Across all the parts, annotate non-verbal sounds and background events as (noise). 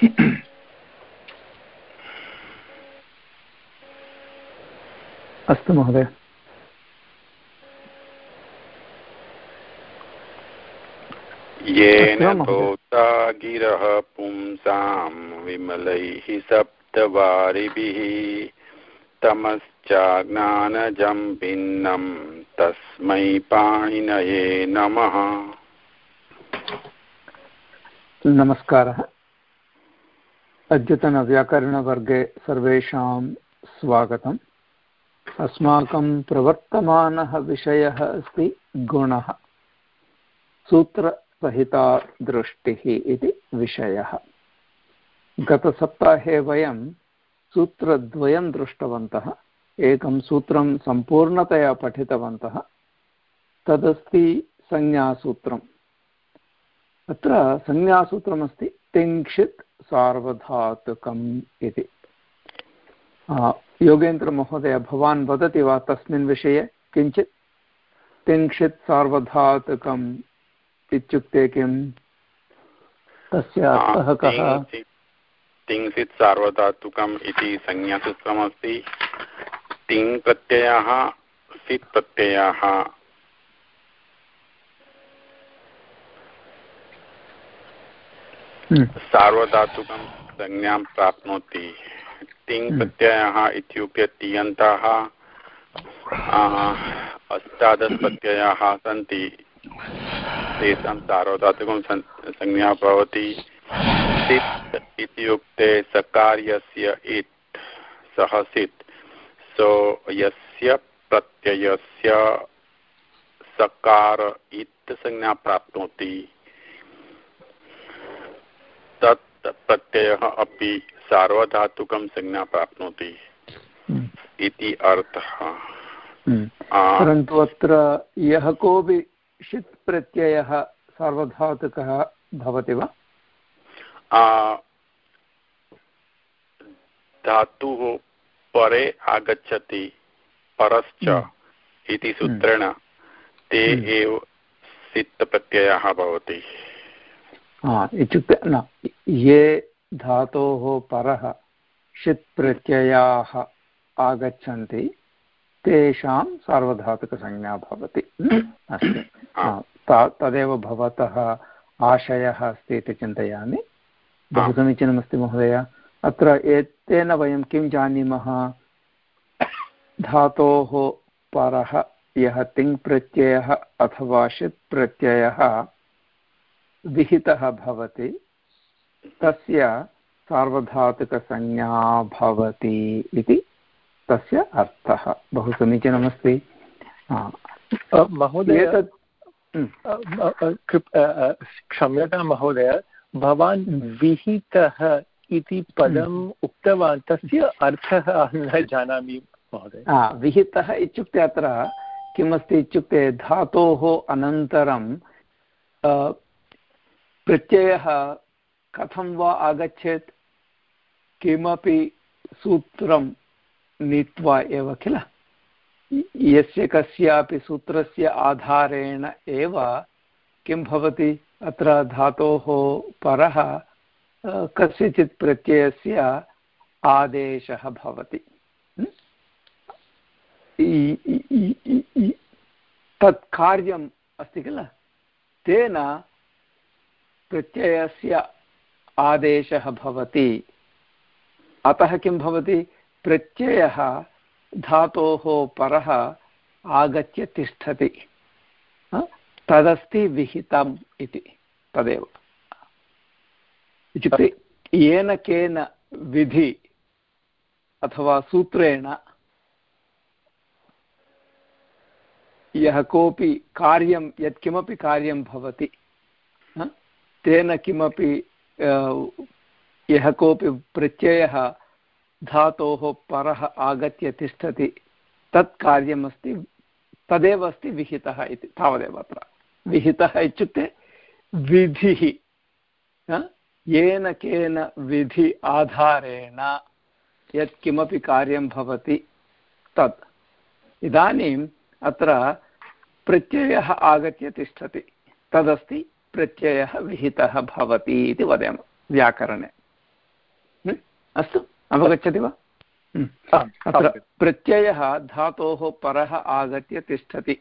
(coughs) अस्तु महोदय। येन भूता गिरः पुंसां विमलैः सप्तवारिभिः तमश्चाज्ञानजं भिन्नं तस्मै पाणिनये नमः। नमस्कारः। अद्यतनव्याकरणवर्गे सर्वेषां स्वागतम्। अस्माकं प्रवर्तमानः विषयः अस्ति गुणः सूत्रसहिता दृष्टिः इति विषयः। गतसप्ताहे वयं सूत्रद्वयं दृष्टवन्तः, एकं सूत्रं सम्पूर्णतया पठितवन्तः, तदस्ति संज्ञासूत्रम्। अत्र संज्ञासूत्रमस्ति तिङ्क्षित् सार्वधातुकम् इति। योगेन्द्रमहोदय भवान् वदति वा तस्मिन् विषये? किञ्चित्? तिङ्क्षित् सार्वधातुकम् इत्युक्ते किम्? तस्य अर्थः कः? तिङ्सित् सार्वधातुकम् इति संज्ञासूत्रमस्ति तिङ् प्रत्ययः सित् प्रत्ययः। सार्वधातुकं संज्ञां प्राप्नोति। तिङ्। प्रत्ययः इत्युक्ते तियन्तः अष्टादश प्रत्ययाः सन्ति। तेषां सार्वधातुकं संज्ञा भवति। सित् इत्युक्ते सकार्यस्य इत् सः सित् सो, यस्य प्रत्ययस्य सकार इत् संज्ञा प्राप्नोति। तत् प्रत्ययः अपि सार्वधातुकं संज्ञा प्राप्नोति हम्म। इति अर्थः हम्म। परन्तु अत्र यः कोऽपि षित् प्रत्ययः सार्वधातुकः भवति वा धातुः परे आगच्छति परश्च हम्म। इति सूत्रेण ते एव सित् प्रत्ययः भवति इत्युक्ते न ये धातोः परः षित् प्रत्ययाः आगच्छन्ति तेषां सार्वधातुकसंज्ञा भवति अस्तु तदेव भवतः आशयः अस्ति इति चिन्तयामि बहु समीचीनमस्ति महोदय अत्र एतेन वयं किं जानीमः धातोः परः यः तिङ् प्रत्ययः अथवा षित् प्रत्ययः विहितः भवति। तस्य सार्वधातुकसंज्ञा भवति इति तस्य अर्थः। बहु समीचीनमस्ति। महोदय क्षम्यतां महोदय भवान् विहितः इति पदम् उक्तवान्। तस्य अर्थः अहं न जानामि महोदय। विहितः इत्युक्ते अत्र किमस्ति इत्युक्ते धातोः अनन्तरं प्रत्ययः कथं वा आगच्छेत्? किमपि सूत्रं नीत्वा एव किल? यस्य कस्यापि सूत्रस्य आधारेण एव किं भवति? अत्र धातोः परः कस्यचित् प्रत्ययस्य आदेशः भवति। तत् कार्यम् अस्ति किल? तेन प्रत्ययस्य आदेशः भवति। अतः किं भवति? प्रत्ययः धातोः परः आगत्य तिष्ठति। तदस्ति विहितम् इति तदेव। इत्युक्ते येन केन विधि अथवा सूत्रेण यः कोऽपि कार्यं, यत्किमपि कार्यं भवति तेन किमपि यः कोऽपि प्रत्ययः धातोः परः आगत्य तिष्ठति, तत् कार्यमस्ति, तदेव अस्ति विहितः इति, तावदेव अत्र। विहितः इत्युक्ते विधिः येन केन विधि आधारेण यत्किमपि कार्यं भवति, तत्। इदानीम् अत्र प्रत्ययः आगत्य तिष्ठति, तदस्ति प्रत्ययः विहितः भवति इति वदामः व्याकरणे। अस्तु अवगच्छति वा? अत्र प्रत्ययः धातोः परः आगत्य तिष्ठति।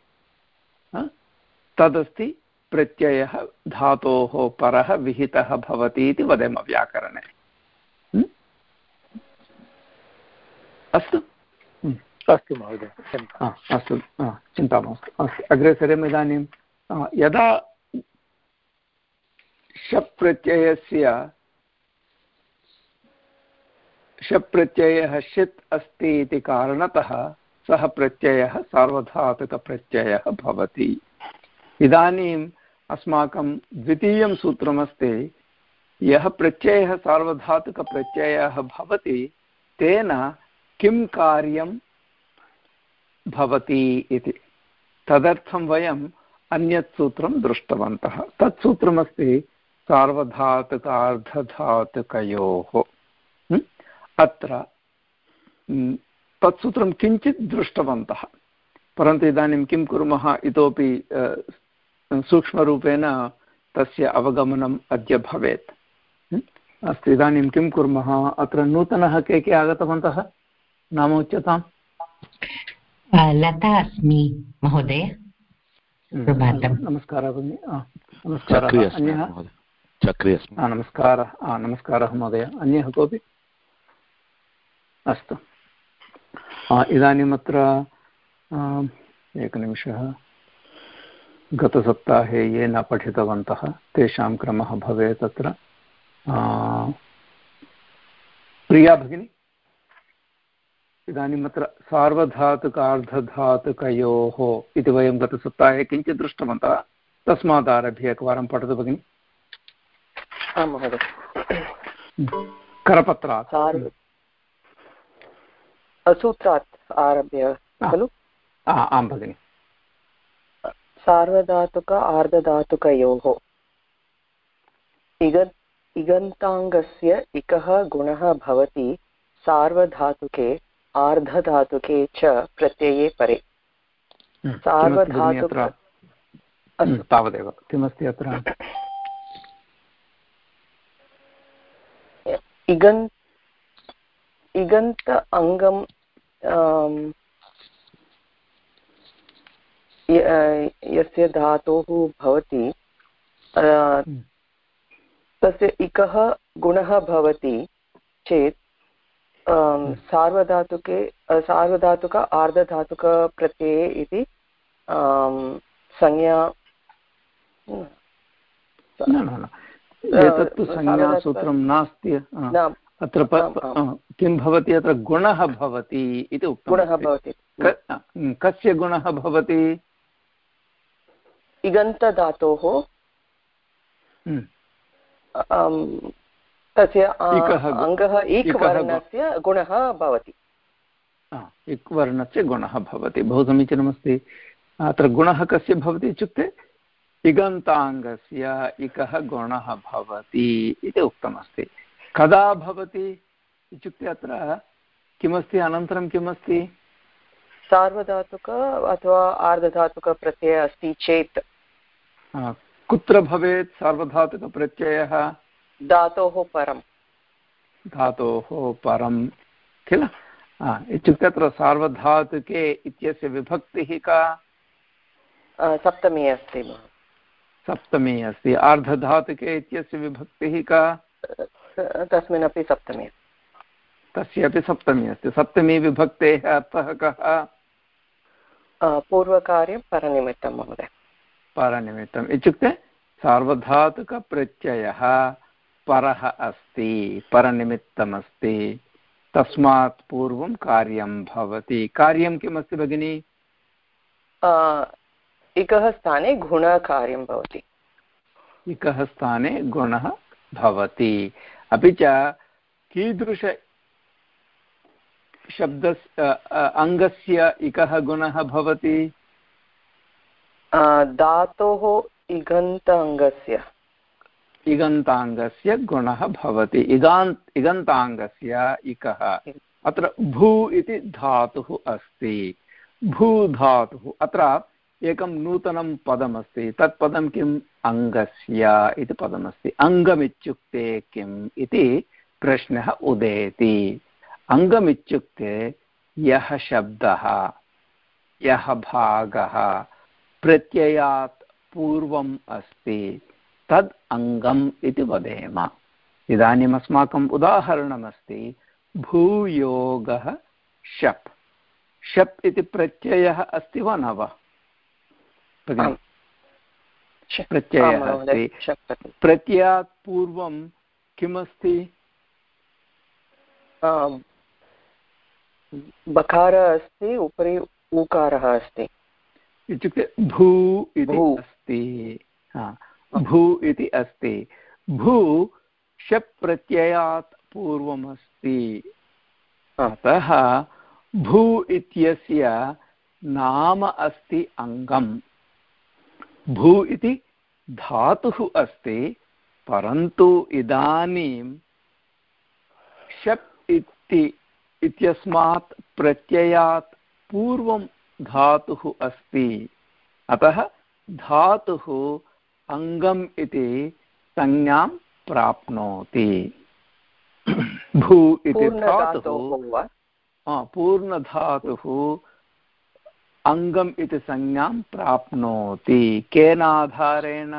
तदस्ति प्रत्ययः धातोः परः विहितः भवति इति वदेम व्याकरणे। अस्तु। अस्तु महोदय अस्तु। चिन्ता मास्तु। अस्तु अग्रे सरेम इदानीं यदा शप् प्रत्ययस्य शप् प्रत्ययः षित् अस्ति इति कारणतः सः प्रत्ययः सार्वधातुकप्रत्ययः भवति। इदानीम् अस्माकं द्वितीयं सूत्रमस्ति, यः प्रत्ययः सार्वधातुकप्रत्ययः भवति, तेन किं कार्यं भवति इति। तदर्थं वयम् अन्यत् सूत्रं दृष्टवन्तः। तत् सूत्रमस्ति सार्वधातुकार्धधातुकयोः। अत्र तत् सूत्रं किञ्चित् दृष्टवन्तः। परन्तु इदानीं किं कुर्मः इतोपि सूक्ष्मरूपेण तस्य अवगमनम् अद्य भवेत्। अस्तु इदानीं किं कुर्मः? अत्र नूतनः के के आगतवन्तः? नाम उच्यताम्? लता अस्मि महोदय। नमस्कारः भगिनि। नमस्कारः। अन्यः नमस्कारः नमस्कारः महोदय। अन्यः कोऽपि? अस्तु। इदानीम् अत्र एकनिमिषः। गतसप्ताहे ये न पठितवन्तः, तेषां क्रमः भवेत् प्रिया भगिनी? इदानीम् अत्र सार्वधातुकार्धधातुकयोः इति वयं गतसप्ताहे किञ्चित् दृष्टवन्तः। तस्मादारभ्य एकवारं पठतु भगिनि। आं महोदय। करपत्रात्। सूत्रात् आरभ्य खलु? आं भगिनि। सार्वधातुक आर्धधातुकयोः। इग इगन्ताङ्गस्य इकः गुणः भवति सार्वधातुके आर्धधातुके च प्रत्यये परे। हम्म, सार्वधातुक हम्म, तावदेव। किमस्ति अत्र? इगन् इगन्त अङ्गं यस्य धातोः भवति हम्म। तस्य इकः गुणः भवति चेत् हम्म। सार्वधातुके सार्वधातुक आर्धधातुकप्रत्यये इति संज्ञा एतत्तु संज्ञासूत्रं नास्ति। अत्र किं भवति? अत्र गुणः भवति इति उक्तं गुणः भवति। कस्य गुणः भवति? इगन्तधातोः। हम्म। तस्य अङ्गः इक् वर्णस्य गुणः भवति। इक् वर्णस्य गुणः भवति। बहु समीचीनमस्ति। अत्र गुणः कस्य भवति इत्युक्ते इगन्ताङ्गस्य इकः गुणः भवति इति उक्तमस्ति। कदा भवति इत्युक्ते अत्र किमस्ति? अनन्तरं किमस्ति? सार्वधातुक अथवा आर्धधातुकप्रत्ययः अस्ति चेत्। कुत्र भवेत् सार्वधातुकप्रत्ययः धातोः परं धातोः परं किल? इत्युक्ते अत्र सार्वधातुके इत्यस्य विभक्तिः का? सप्तमी अस्ति सप्तमी अस्ति। आर्धधातुके इत्यस्य विभक्तिः का? तस्मिन्नपि सप्तमी। तस्य अपि सप्तमी अस्ति। सप्तमी विभक्तेः अर्थः कः? पूर्वकार्यं परनिमित्तं महोदय। परनिमित्तम्। इत्युक्ते सार्वधातुकप्रत्ययः परः अस्ति परनिमित्तमस्ति। तस्मात् पूर्वं कार्यं भवति। कार्यं किमस्ति भगिनि? इकः स्थाने गुणकार्यं भवति। इकः स्थाने गुणः भवति। अपि च कीदृश शब्दस् अङ्गस्य इकः गुणः भवति? धातोः इगन्ताङ्गस्य इगन्ताङ्गस्य गुणः भवति। इगान्त् इगन्ताङ्गस्य इकः। अत्र भू इति धातुः अस्ति। भूधातुः अत्र एकं नूतनं पदमस्ति, तत् पदं किम्? अङ्गस्य इति पदमस्ति। अङ्गमित्युक्ते किम् इति प्रश्नः उदेति। अङ्गमित्युक्ते यः शब्दः, यः भागः प्रत्ययात् पूर्वम् अस्ति, तद् अङ्गम् इति वदेम। इदानीम् अस्माकम् उदाहरणमस्ति, भूयोगः शप्। शप् इति प्रत्ययः अस्ति वा न वा? प्रत्ययः अस्ति। प्रत्ययात् पूर्वं किमस्ति? बकारः अस्ति उपरि ऊकारः अस्ति। इत्युक्ते भू इति अस्ति। भू इति अस्ति। भू शप् प्रत्ययात् पूर्वमस्ति अतः भू इत्यस्य नाम अस्ति अङ्गम्। भू इति धातुः अस्ति परन्तु इदानीं शप् इति इत्यस्मात् प्रत्ययात् पूर्वं धातुः अस्ति। अतः धातुः अङ्गम् इति संज्ञां प्राप्नोति। भू इति धातुः पूर्णधातुः अङ्गम् इति संज्ञां प्राप्नोति केन आधारेण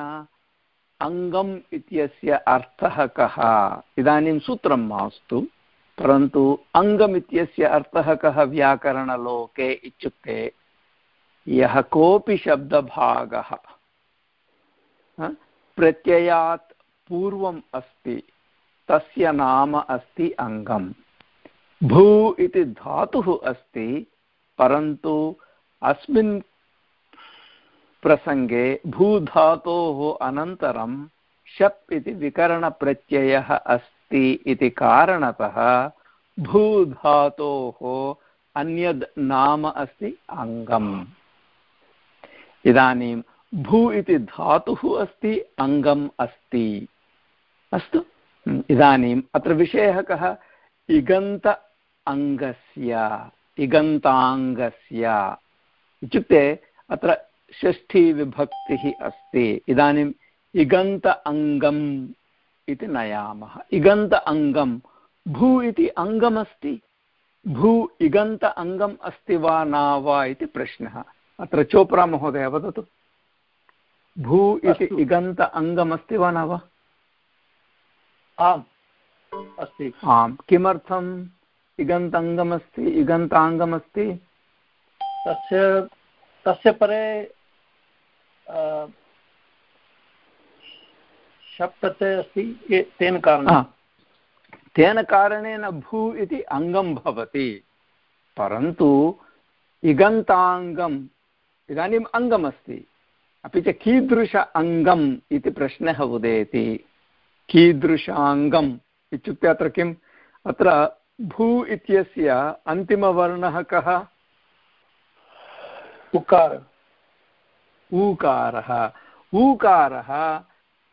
अङ्गम् इत्यस्य अर्थः कः इदानीं सूत्रं मास्तु परन्तु अङ्गम् इत्यस्य अर्थः कः व्याकरणलोके इत्युक्ते यः कोऽपि शब्दभागः प्रत्ययात् पूर्वम् अस्ति तस्य नाम अस्ति अङ्गम् भू इति धातुः अस्ति परन्तु अस्मिन् प्रसङ्गे भूधातोः अनन्तरं शप् इति विकरणप्रत्ययः अस्ति इति कारणतः भूधातोः अन्यद् नाम अस्ति अङ्गम्। इदानीं भू इति धातुः अस्ति, अङ्गम् अस्ति। अस्तु। इदानीम् अत्र विषयः कः? इगन्त अङ्गस्य, इगन्ताङ्गस्य। इत्युक्ते अत्र षष्ठीविभक्तिः अस्ति। इदानीम् इगन्त अङ्गम् इति नयामः। इगन्त अङ्गं भू इति अङ्गमस्ति। भू इगन्त अङ्गम् अस्ति वा न वा इति प्रश्नः। अत्र चोप्रा महोदय वदतु। भू इति इगन्त अङ्गमस्ति वा न वा? आम्। अस्ति। आम्। किमर्थम् इगन्ताङ्गमस्ति इगन्ताङ्गमस्ति? तस्य तस्य परे शप् अस्ति तेन कारणेन। तेन कारणेन भू इति अङ्गं भवति, परन्तु इगन्ताङ्गम्, इदानीम् अङ्गमस्ति। अपि च कीदृश अङ्गम् इति प्रश्नः उदेति। कीदृशाङ्गम् इत्युक्ते अत्र किम्? अत्र भू इत्यस्य अन्तिमवर्णः कः? उकार। ऊकारः। ऊकारः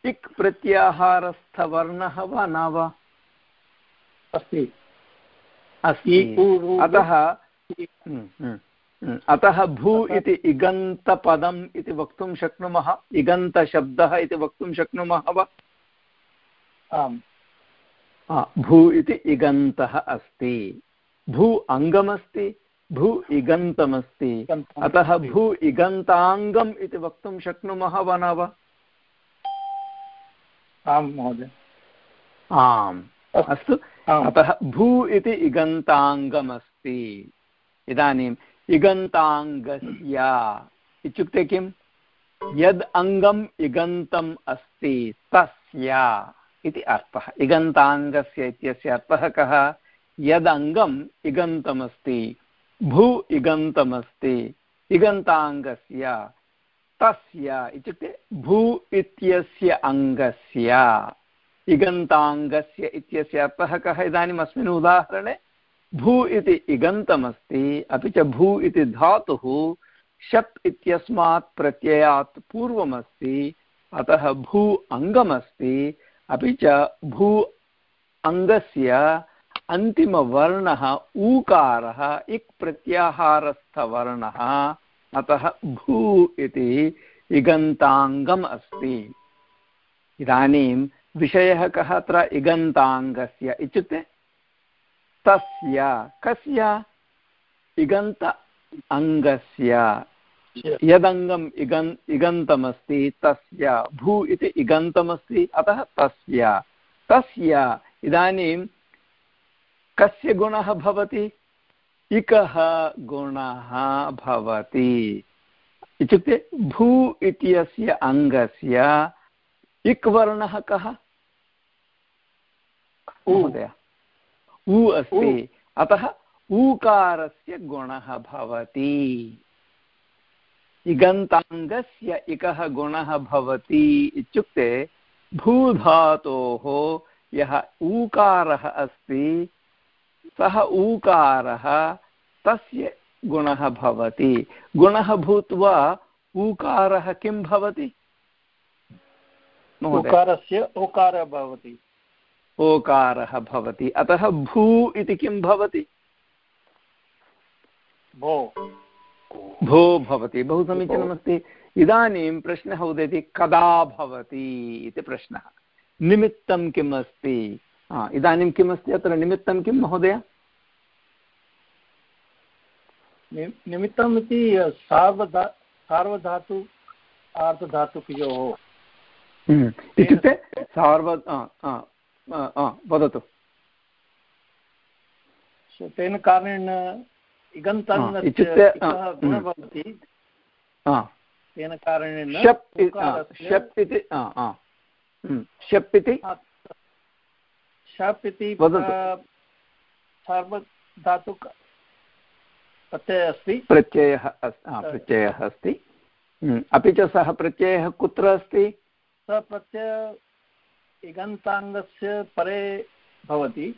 इक् प्रत्याहारस्थवर्णः वा न वा? अस्ति। अस्ति। अतः अतः भू इति इगन्तपदम् इति वक्तुं शक्नुमः। इगन्तशब्दः इति वक्तुं शक्नुमः वा? आम्। भू इति इगन्तः अस्ति। भू अङ्गमस्ति। भू इगन्तमस्ति। अतः भू इगन्ताङ्गम् इति वक्तुं शक्नुमः वा न वा आम् महोदय। आम्। अस्तु। अतः भू इति इगन्ताङ्गमस्ति। इदानीम् इगन्ताङ्गस्य इत्युक्ते किम् यद् अङ्गम् इगन्तम् अस्ति तस्य इति अर्थः। इगन्ताङ्गस्य इत्यस्य अर्थः कः? यदङ्गम् इगन्तमस्ति भू इगन्तमस्ति, इगन्ताङ्गस्य, तस्य इत्युक्ते भू इत्यस्य अङ्गस्य, इगन्ताङ्गस्य इत्यस्य अर्थः कः इदानीम् अस्मिन् उदाहरणे? भू इति इगन्तमस्ति, अपि च भू इति धातुः शप् इत्यस्मात् प्रत्ययात् पूर्वमस्ति, अतः भू अङ्गमस्ति, अपि च भू अङ्गस्य अन्तिमवर्णः ऊकारः इक् प्रत्याहारस्थवर्णः अतः भू इति इगन्ताङ्गम् अस्ति। इदानीं विषयः कः, अत्र इगन्ताङ्गस्य इत्युक्ते तस्य, कस्य? इगन्त अङ्गस्य। यदङ्गम् इगन्, इगन्तमस्ति, तस्य, भू इति इगन्तमस्ति, अतः तस्य। तस्य, इदानीं कस्य गुणः भवति? इकः गुणः भवति। इत्युक्ते भू इत्यस्य अङ्गस्य इक् वर्णः कः? महोदय। उ अस्ति। अतः ऊकारस्य गुणः भवति। इगन्ताङ्गस्य इकः गुणः भवति। इत्युक्ते भूधातोः यः ऊकारः अस्ति सः ऊकारः तस्य गुणः भवति। गुणः भूत्वा ऊकारः किं भवति? उकारस्य ओकारः भवति। ओकारः भवति। अतः भू इति किं भवति? भो। भो भवति। बहु समीचीनमस्ति। इदानीं प्रश्नः उदेति कदा भवति इति प्रश्नः। निमित्तं किम् अस्ति इदानीं किमस्ति? अत्र निमित्तं किं महोदय? निमित्तम् इति सार्वधा सार्वधातु आर्धधातुकयोः। हम्म, इत्युक्ते सार्व वदतु। तेन कारणेन इगन्ताङ्गस्य गुणः भवति तेन कारणेन शप् इति शप् इति शप् इति सार्वधातुक प्रत्ययः अस्ति। प्रत्ययः प्रत्ययः अस्ति। अपि च सः प्रत्ययः कुत्र अस्ति? सः प्रत्यय इगन्ताङ्गस्य परे भवति।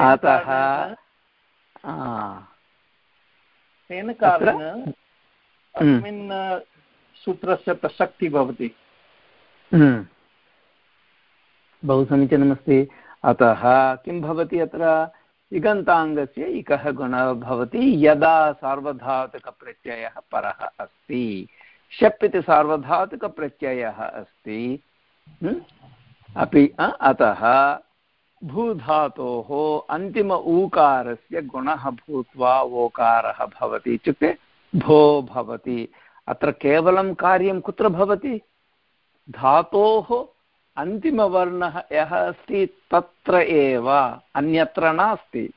अतः तेन कारणेन अस्मिन् सूत्रस्य प्रसक्तिः भवति। हम्म। बहु समीचीनमस्ति अतः किं भवति अत्र? इगन्ताङ्गस्य इकः गुणः भवति, यदा सार्वधातुकप्रत्ययः परः अस्ति। शप् इति सार्वधातुकप्रत्ययः अस्ति? अपि अतः भूधातोः अन्तिम ऊकारस्य गुणः भूत्वा ओकारः भवति इत्युक्ते भो भवति। अत्र केवलं कार्यं कुत्र भवति? धातोः अन्तिमवर्णः यः अस्ति तत्र एव, अन्यत्र नास्ति।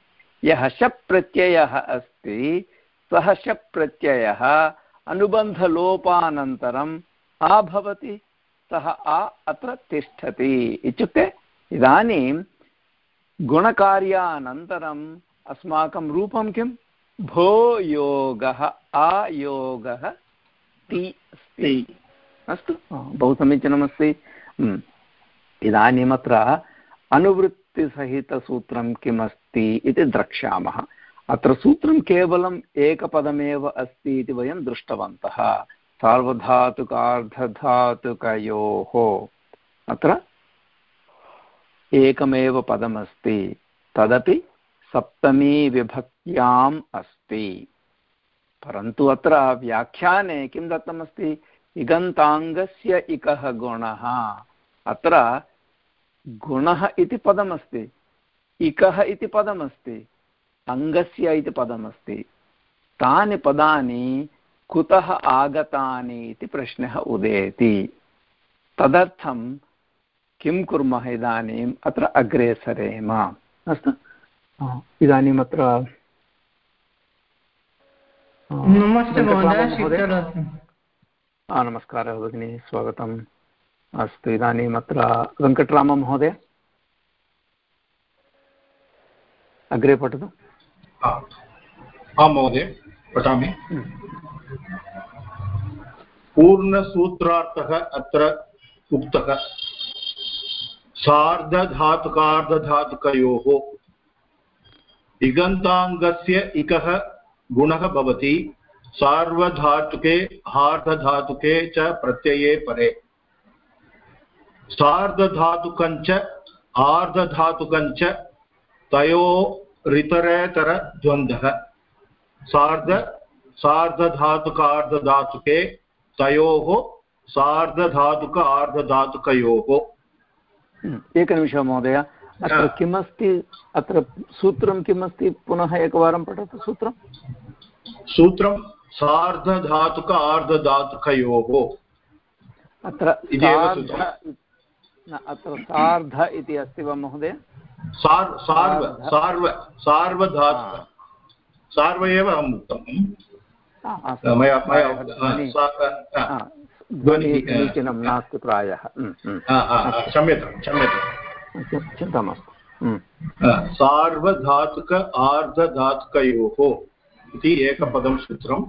यः शप् प्रत्ययः अस्ति, सः शप् प्रत्ययः अनुबन्धलोपानन्तरम् आ भवति सः आ अत्र तिष्ठति इत्युक्ते इदानीं गुणकार्यानन्तरम् अस्माकं रूपं किं भो योगः आयोगः ति अस्ति। अस्तु, बहु समीचीनमस्ति। इदानीमत्र अनुवृत्तिसहितसूत्रं किमस्ति इति द्रक्ष्यामः। अत्र सूत्रं केवलम् एकपदमेव अस्ति इति वयं दृष्टवन्तः। सार्वधातुकार्धधातुकयोः अत्र एकमेव पदमस्ति। तदपि सप्तमीविभक्त्याम् अस्ति। परन्तु अत्र व्याख्याने किं दत्तमस्ति? इगन्ताङ्गस्य इकः गुणः। अत्र गुणः इति पदमस्ति इकः इति पदमस्ति अङ्गस्य इति पदमस्ति। तानि पदानि कुतः आगतानि इति प्रश्नः उदेति। तदर्थं किं कुर्मः इदानीम्? अत्र अग्रे सरेम। अस्तु? इदानीम् अत्र नमस्कारः भगिनी स्वागतम्। अस्तु इदानीम् अत्र वेङ्कटराममहोदय अग्रे पठतु। आं महोदय पठामि। पूर्णसूत्रार्थः अत्र उक्तः। सार्धधातुकार्धधातुकयोः इगन्ताङ्गस्य इकः गुणः भवति। सार्वधातुके हार्धधातुके च प्रत्यये परे। सार्धधातुकञ्च आर्धधातुकञ्च तयो ऋतरेतरद्वन्द्वः सार्ध सार्धधातुकार्धधातुके तयोः सार्धधातुक आर्धधातुकयोः। हम्म, एकनिमिषः महोदय। अत्र किमस्ति अत्र सूत्रं किमस्ति? पुनः एकवारं पठतु सूत्रं। सूत्रं सार्धधातुक आर्धधातुकयोः। अत्र अत्र सार्ध इति अस्ति वा महोदय? सार्व एव अहम् उक्तं। समीचीनं नास्ति प्रायः। क्षम्यतां क्षम्यतां। चिन्ता मास्तु। सार्वधातुक आर्धधातुकयोः इति एकपदं सूत्रम्।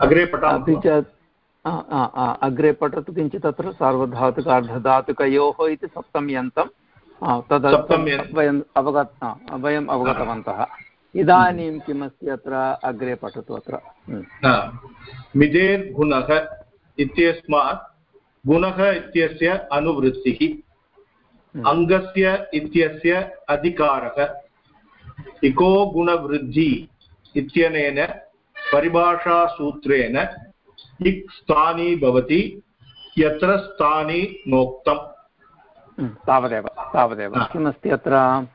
अग्रे पठामि। च अग्रे पठतु किञ्चित् अत्र सार्वधातुकार्धधातुकयोः इति सप्तम्यन्तं तद् वयम् अवगत वयम् अवगतवन्तः। इदानीं किमस्ति अत्र? अग्रे पठतु अत्र। मिदेर्गुणः इत्यस्मात् गुणः इत्यस्य अनुवृत्तिः अङ्गस्य इत्यस्य अधिकारः इको गुणवृद्धि इत्यनेन परिभाषासूत्रेण इक् स्थानी भवति यत्र स्थानी नोक्तम्। तावदेव तावदेव। किमस्ति अत्र?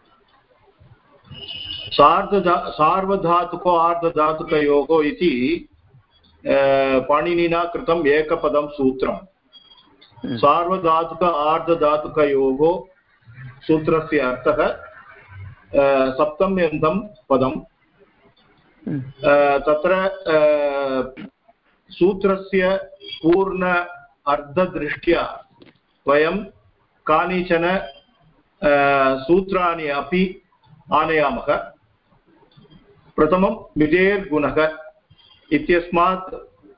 सार्धधा सार्वधातुको आर्धधातुकयोः इति पाणिनिना कृतम् एकपदं सूत्रम्। हम्म। सार्वधातुक आर्धधातुकयोः सूत्रस्य अर्थः सप्तम्यन्तं पदं हम्म। तत्र सूत्रस्य पूर्ण अर्धदृष्ट्या वयं कानिचन सूत्राणि अपि आनयामः। प्रथमं विजयर्गुणः इत्यस्मात्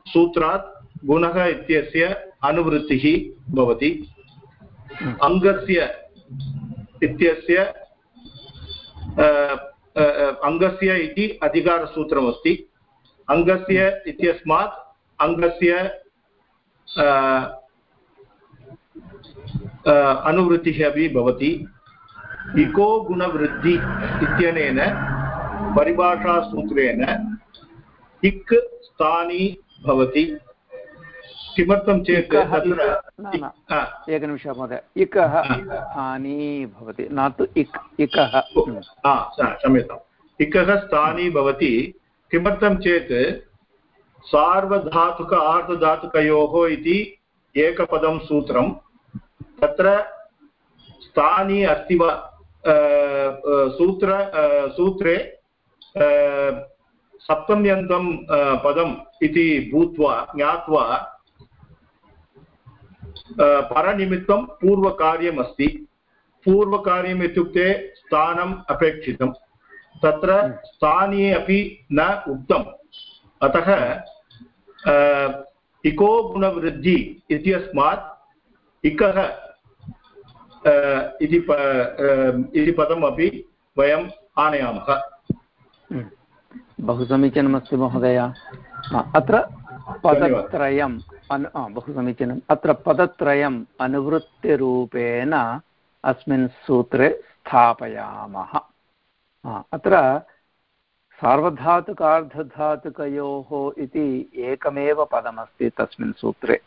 सूत्रात् गुणः इत्यस्य अनुवृत्तिः भवति। अङ्गस्य इत्यस्य अङ्गस्य इति अधिकारसूत्रमस्ति। अङ्गस्य इत्यस्मात् अङ्गस्य अनुवृत्तिः अपि भवति। इको गुणवृद्धि इत्यनेन परिभाषासूत्रेण इक् स्थानी भवति। किमर्थं चेत् एकनिमिषः महोदय। इकः स्थानी भवति। न तु इक् इकः। क्षम्यताम् इकः स्थानी भवति। किमर्थं चेत् सार्वधातुक आर्धधातुकयोः इति एकपदं सूत्रं। तत्र स्थानी अस्ति वा सूत्र सूत्रे सप्तम्यन्तं पदम् इति भूत्वा ज्ञात्वा परनिमित्तं पूर्वकार्यम् अस्ति पूर्वकार्यम् इत्युक्ते स्थानम् अपेक्षितं तत्र स्थाने अपि न उक्तम्। अतः इको गुणवृद्धि इत्यस्मात् इकः इति पदमपि वयम् आनयामः। बहु समीचीनमस्ति महोदय। अत्र पदत्रयम् अनु बहु समीचीनम्। अत्र पदत्रयम् अनुवृत्तिरूपेण अस्मिन् सूत्रे स्थापयामः। अत्र सार्वधातुकार्धधातुकयोः इति एकमेव पदमस्ति तस्मिन् सूत्रे।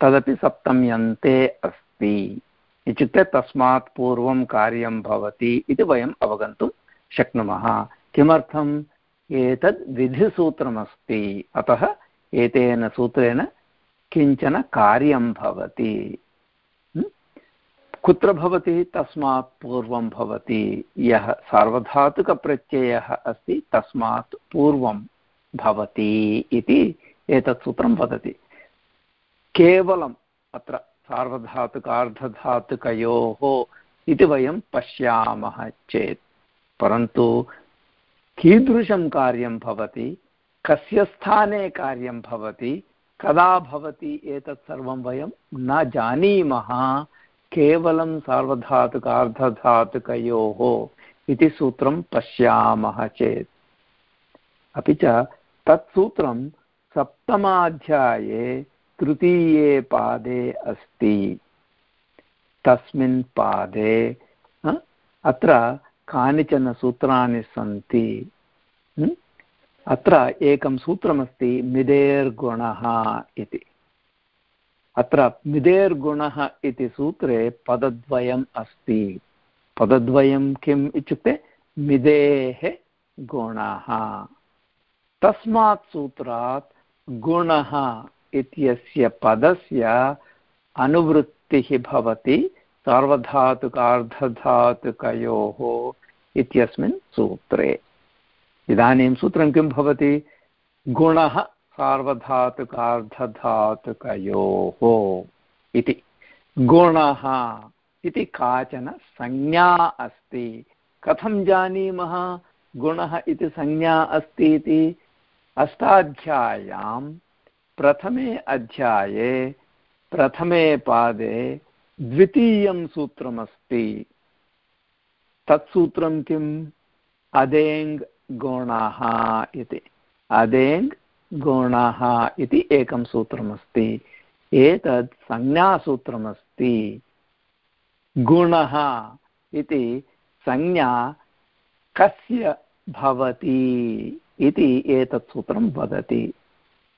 तदपि सप्तम्यन्ते अस्ति। इत्युक्ते तस्मात् पूर्वं कार्यं भवति इति वयम् अवगन्तुं शक्नुमः। किमर्थम्? एतद् विधिसूत्रमस्ति। अतः एतेन सूत्रेण किंचन कार्यं भवति। कुत्र भवति, तस्मात् पूर्वं भवति। यः सार्वधातुकप्रत्ययः अस्ति, तस्मात् पूर्वं भवति इति एतत् सूत्रं वदति। केवलम् अत्र सार्वधातुकार्धधातुकयोः इति वयं पश्यामः चेत्, परन्तु कीदृशं कार्यं भवति, कस्य स्थाने कार्यं भवति, कदा भवति, एतत् सर्वं वयं न जानीमः। केवलं सार्वधातुकार्धधातुकयोः इति सूत्रं पश्यामः चेत्। अपि च तत् सूत्रं सप्तमाध्याये तृतीये पादे अस्ति। तस्मिन् पादे अत्र कानिचन सूत्राणि सन्ति। अत्र एकं सूत्रमस्ति मिदेर्गुणः इति। अत्र मिदेर्गुणः इति सूत्रे पदद्वयम् अस्ति। पदद्वयं किम् इत्युक्ते मिदेः गुणः। तस्मात् सूत्रात् गुणः इत्यस्य पदस्य अनुवृत्तिः भवति सार्वधातुकार्धधातुकयोः इत्यस्मिन् सूत्रे। इदानीं सूत्रं किं भवति? गुणः सार्वधातुकार्धधातुकयोः इति। गुणः इति काचन संज्ञा अस्ति। कथं जानीमः गुणः इति संज्ञा अस्ति इति? अष्टाध्याय्यां प्रथमे अध्याये, प्रथमे पादे द्वितीयं सूत्रमस्ति। तत् सूत्रं किम्? अदेङ् गुणः इति। अदेङ् गुणः इति एकं सूत्रमस्ति। एतत् संज्ञासूत्रमस्ति। गुणः इति संज्ञा कस्य भवति इति एतत् सूत्रं वदति।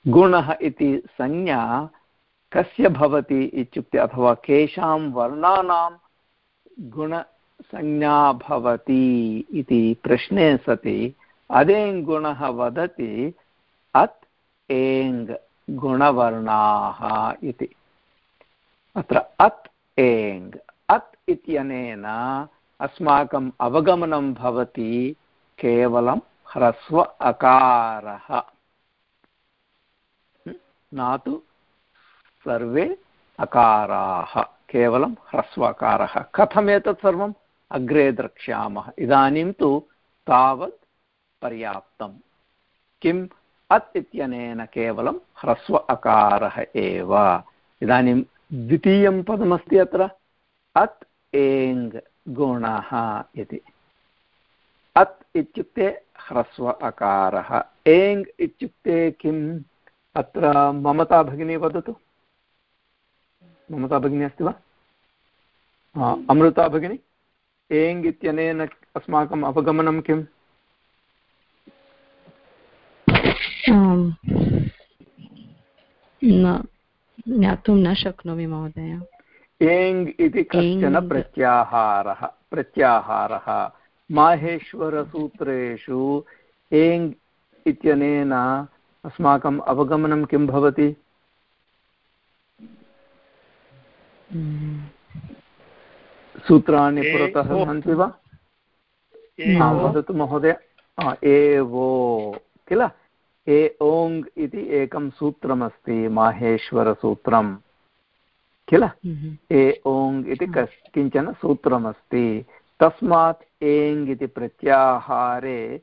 गुणः इति संज्ञा कस्य भवति इत्युक्ते अथवा केषां वर्णानां गुणसंज्ञा भवति इति प्रश्ने सति। अदेङ् गुणः वदति एङ् गुणवर्णाः इति। अत्र अत् एङ्। अत् इत्यनेन अस्माकम् अवगमनं भवति केवलं ह्रस्व अकारः। न तु सर्वे अकाराः, केवलं ह्रस्व अकारः। कथम् एतत् सर्वम्? अग्रे द्रक्ष्यामः। इदानीं तु तावत् पर्याप्तं किम्? अत् इत्यनेन केवलं ह्रस्व अकारः एव। इदानीं द्वितीयं पदमस्ति अत्र। अत् एङ् गुणः इति। अत् इत्युक्ते ह्रस्व अकारः। एङ् इत्युक्ते किम् अत्र ममता भगिनी वदतु। ममता भगिनी अस्ति वा? अमृता भगिनी? एङ् इत्यनेन अस्माकम् अवगमनं किम्? ज्ञातुं न शक्नोमि महोदय एङ् इति कश्चन प्रत्याहारः प्रत्याहारः माहेश्वरसूत्रेषु एङ् इत्यनेन अस्माकम् अवगमनं किं भवति सूत्राणि पुरतः सन्ति वा वदतु महोदय एवो किल ए ओङ् इति एकं सूत्रमस्ति माहेश्वरसूत्रं। किल? ए ओङ् इति कस् किंचन सूत्रमस्ति। तस्मात् एङ् इति प्रत्याहारे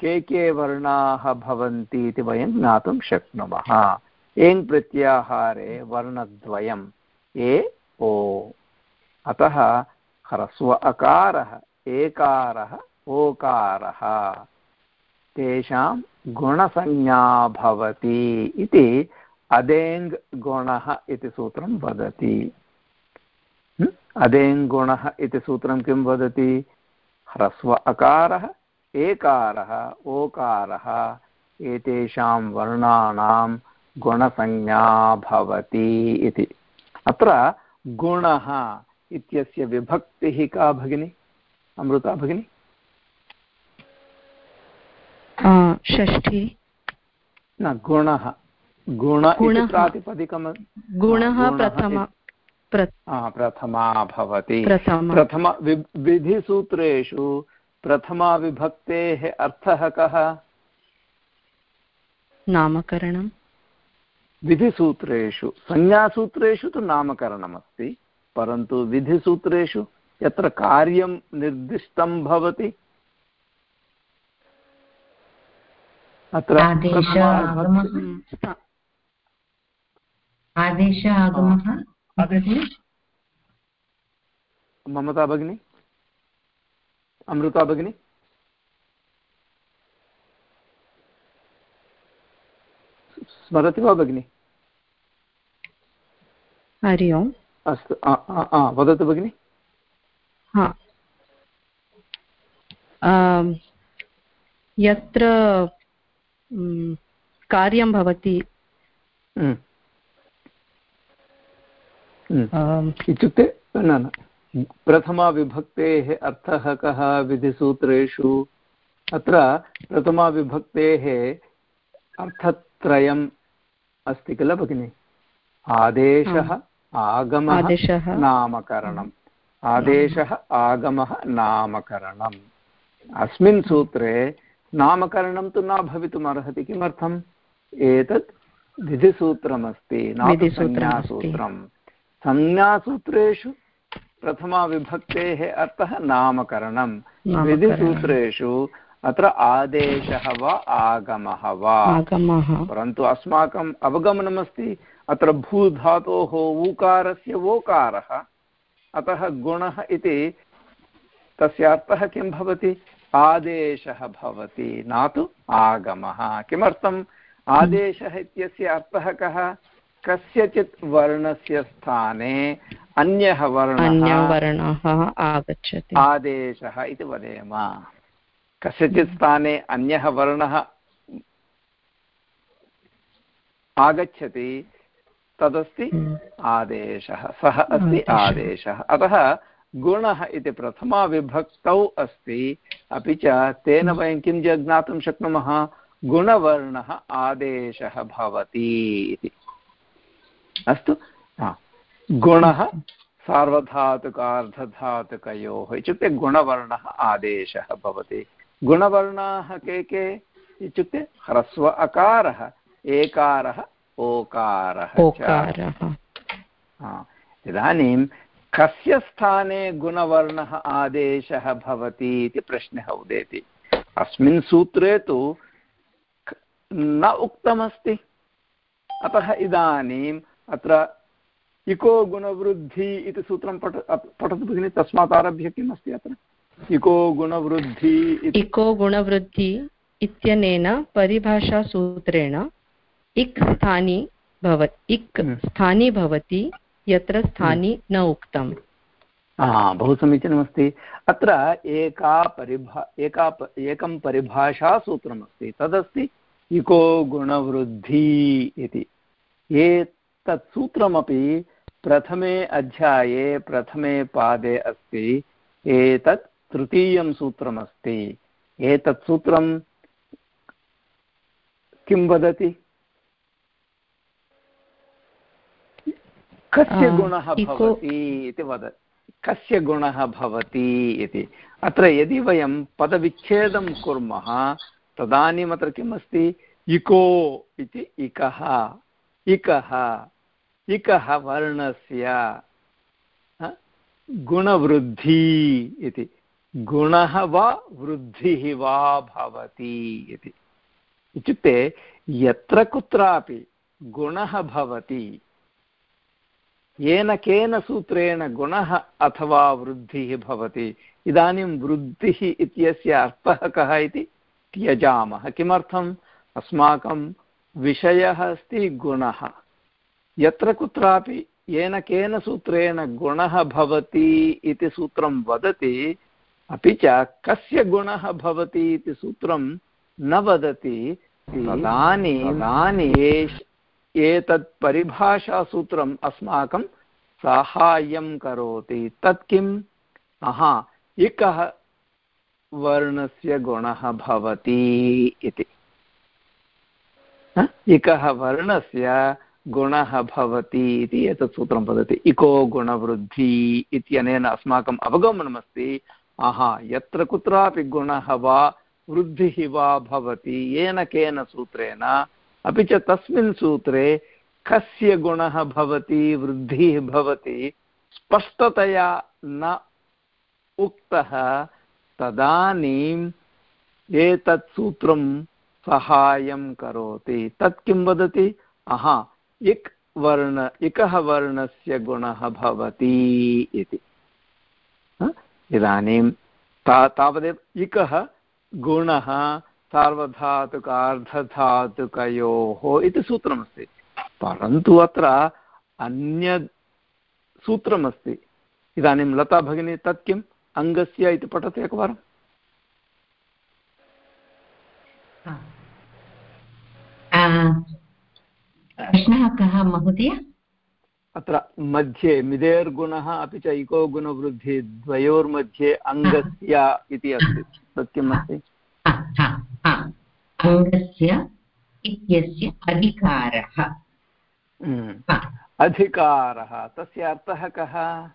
के के वर्णाः भवन्ति इति वयं ज्ञातुं शक्नुमः। एङ् प्रत्याहारे वर्णद्वयम्। ए ओ। अतः ह्रस्व अकारः एकारः ओकारः। तेषां गुणसंज्ञा भवति इति अदेङ् गुणः इति सूत्रं वदति। अदेङ् गुणः इति सूत्रं किं वदति? ह्रस्व अकारः, एकारः, ओकारः, एतेषां वर्णानां गुणसंज्ञा भवति इति। अत्र गुणः इत्यस्य विभक्तिः का, भगिनी? अमृता, भगिनी? षष्ठी। न गुणः। गुण इति प्रातिपदिकम् गुणः प्रथम प्रथमा भवति। प्रथम। विधिसूत्रेषु प्रथमाविभक्तेः अर्थः कः? नामकरणं विधिसूत्रेषु। संज्ञासूत्रेषु तु नामकरणमस्ति परन्तु विधिसूत्रेषु यत्र कार्यं निर्दिष्टं भवति। अत्र आदेश आगमः। ममता भगिनी? अमृता भगिनी? स्मरति वा भगिनि? हरि ओम्। अस्तु वदतु भगिनि। यत्र कार्यं भवति। इत्युक्ते न न। प्रथमाविभक्तेः अर्थः कः विधिसूत्रेषु? अत्र प्रथमाविभक्तेः अर्थत्रयम् अस्ति किल भगिनि? आदेशः आगमः नामकरणम्। आदेशः आगमः नामकरणम्। अस्मिन् सूत्रे नामकरणं तु न भवितुमर्हति किमर्थम्? एतत् विधिसूत्रमस्ति न संज्ञासूत्रम्। संज्ञासूत्रेषु प्रथमाविभक्तेः अर्थः नामकरणं विधिसूत्रेषु अत्र आदेशः वा आगमः वा? परन्तु अस्माकम् अवगमनमस्ति अत्र भूधातोः ऊकारस्य ओकारः अतः गुणः इति तस्य अर्थः किं भवति? आदेशः भवति न तु आगमः। किमर्थम् आदेशः इत्यस्य अर्थः कः? कस्यचित् वर्णस्य स्थाने अन्यः वर्णः आगच्छति। आदेशः इति वदेम। कस्यचित् स्थाने अन्यः वर्णः आगच्छति तदस्ति हम्म। आदेशः। सः अस्ति आदेशः। अतः गुणः इति प्रथमाविभक्तौ अस्ति। अपि च तेन वयं किं ज्ञातुं शक्नुमः? गुणवर्णः आदेशः भवति इति। अस्तु? गुणः सार्वधातुकार्धधातुकयोः इत्युक्ते गुणवर्णः आदेशः भवति। गुणवर्णाः के के इत्युक्ते? ह्रस्व अकारः एकारः ओकारः इदानीं कस्य स्थाने गुणवर्णः आदेशः भवति इति प्रश्नः उदेति। अस्मिन् सूत्रे तु न उक्तमस्ति। अतः इदानीम् अत्र इको गुणवृद्धि इति सूत्रं पठ पठतु भगिनि तस्मात् आरभ्य किम् अस्ति अत्र? इको गुणवृद्धि इको गुणवृद्धि इत्यनेन परिभाषासूत्रेण इक् स्थानी भव इक् हम्म। स्थानी भवति यत्र स्थानी न उक्तम्। हा बहु समीचीनमस्ति। अत्र एका परिभा एका प- एकं परिभाषासूत्रमस्ति। तदस्ति इको गुणवृद्धि इति। एतत् सूत्रमपि प्रथमे अध्याये प्रथमे पादे अस्ति। एतत् तृतीयं सूत्रमस्ति। एतत् सूत्रं किं वदति? कस्य गुणः भवति इति वद। कस्य गुणः भवति इति। अत्र यदि वयं पदविच्छेदं कुर्मः तदानीम् अत्र किम् अस्ति इको इति इकः। इकः। इकः वर्णस्य गुणवृद्धि इति। गुणः वा वृद्धिः वा भवति इति। इत्युक्ते यत्र कुत्रापि गुणः भवति येन केन सूत्रेण गुणः अथवा वृद्धिः भवति। इदानीं वृद्धिः इत्यस्य अर्थः कः इति त्यजामः। किमर्थम्? अस्माकं विषयः अस्ति गुणः। यत्र कुत्रापि येन केन सूत्रेण गुणः भवति इति सूत्रं वदति अपि च कस्य गुणः भवति इति सूत्रं न वदति तदानीं तदानीं एष- एतत् परिभाषासूत्रम् अस्माकं साहाय्यं करोति। तत् किम् अहा इकः वर्णस्य गुणः भवति इति। ह? इकः वर्णस्य गुणः भवति इति एतत् सूत्रं वदति। इको गुणवृद्धि इत्यनेन अस्माकम् अवगमनमस्ति। आहा, यत्र कुत्रापि गुणः वा, वृद्धिः वा भवति। येन केन सूत्रेण अपि च तस्मिन् सूत्रे कस्य गुणः भवति, वृद्धिः भवति, स्पष्टतया न उक्तः तदानीम् एतत् सूत्रं सहायं करोति। तत् किं वदति? अहा, इक् वर्ण, इकः वर्णस्य गुणः भवति इति? इदानीं ता तावदेव इकः गुणः सार्वधातुकार्धधातुकयोः इति सूत्रमस्ति। परन्तु अत्र अन्यत् सूत्रमस्ति इदानीं लता भगिनी तत् किम्? अङ्गस्य इति पठतु एकवारम् प्रश्नः कः महोदय? अत्र मध्ये मिदेर्गुणः अपि च इको गुणवृद्धिः द्वयोर्मध्ये अङ्गस्य इति अस्ति। सत्यम् अस्ति? अङ्गस्य इत्यस्य अधिकारः। हम्म। अधिकारः तस्य अर्थः कः?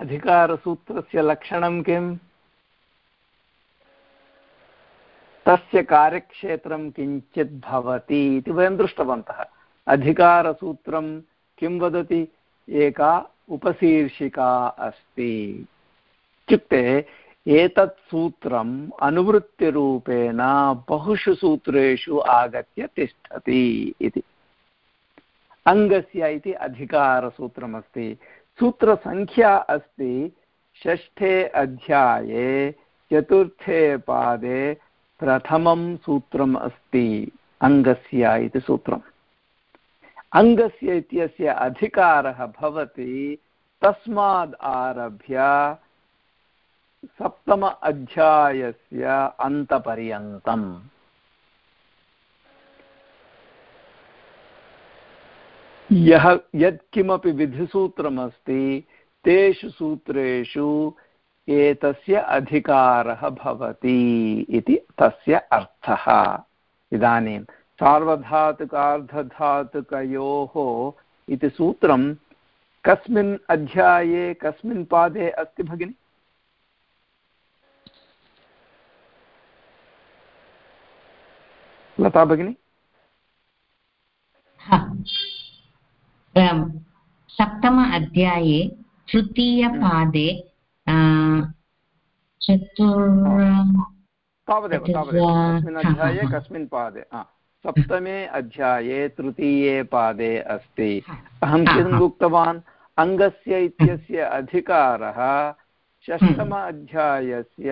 अधिकारसूत्रस्य लक्षणं किम्? तस्य कार्यक्षेत्रं किञ्चित् भवति इति वयं दृष्टवन्तः। अधिकारसूत्रं किं वदति? एका उपशीर्षिका अस्ति। इत्युक्ते एतत् सूत्रम् अनुवृत्तिरूपेण बहुषु सूत्रेषु आगत्य तिष्ठति इति। अङ्गस्य इति अधिकारसूत्रमस्ति। सूत्रसङ्ख्या अस्ति षष्ठे अध्याये चतुर्थे पादे प्रथमं सूत्रम् अस्ति अङ्गस्य इति सूत्रम्। अङ्गस्य इत्यस्य अधिकारः भवति तस्माद् आरभ्य सप्तम अध्यायस्य अन्तपर्यन्तम् यः यत्किमपि विधिसूत्रमस्ति, तेषु सूत्रेषु एतस्य अधिकारः भवति इति तस्य अर्थः। इदानीं सार्वधातुकार्धधातुकयोः इति सूत्रं कस्मिन् अध्याये, कस्मिन् पादे अस्ति भगिनि? लता भगिनी सप्तम अध्याये तृतीयपादे चतुर् तावदेव तावदेव कस्मिन् अध्याये कस्मिन् पादे सप्तमे अध्याये तृतीये पादे अस्ति। अहं किम् उक्तवान्? अङ्गस्य इत्यस्य अधिकारः षष्टम अध्यायस्य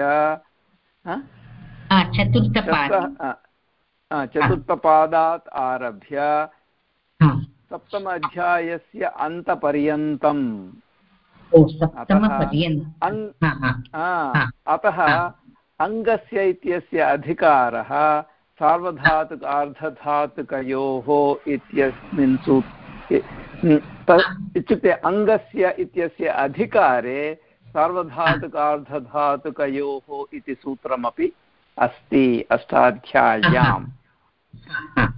चतुर्थपादात् आरभ्य सप्तम अध्यायस्य अन्तपर्यन्तम् अतः अङ्गस्य इत्यस्य अधिकारः सार्वधातुक अर्धधातुकयोः इत्यस्मिन् सू इत्युक्ते अङ्गस्य इत्यस्य अधिकारे सार्वधातुकार्धधातुकयोः इति सूत्रमपि अस्ति अष्टाध्याय्याम्।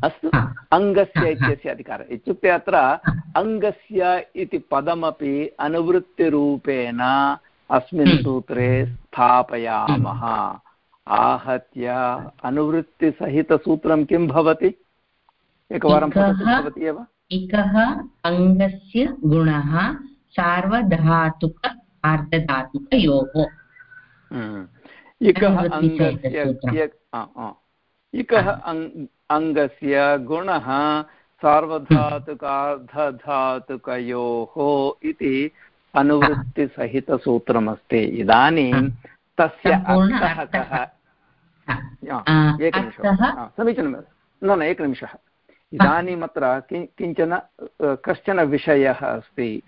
अस्तु। अङ्गस्य इत्यस्य अधिकारः। इत्युक्ते अत्र अङ्गस्य इति पदमपि अनुवृत्तिरूपेण अस्मिन् सूत्रे स्थापयामः। आहत्य अनुवृत्तिसहितसूत्रं किं भवति? एकवारं भवति एव। एकः अङ्गस्य गुणः सार्वधातुक अर्धधातुकयोः इकः अङ्गस्य इकः अङ्गस्य गुणः सार्वधातुकार्धधातुकयोः इति अनुवृत्तिसहितसूत्रमस्ति। इदानीं तस्य अर्थः कः? एकनिमिषः समीचीनं। न न एकनिमिषः। इदानीमत्र किंचन कश्चन विषयः अस्ति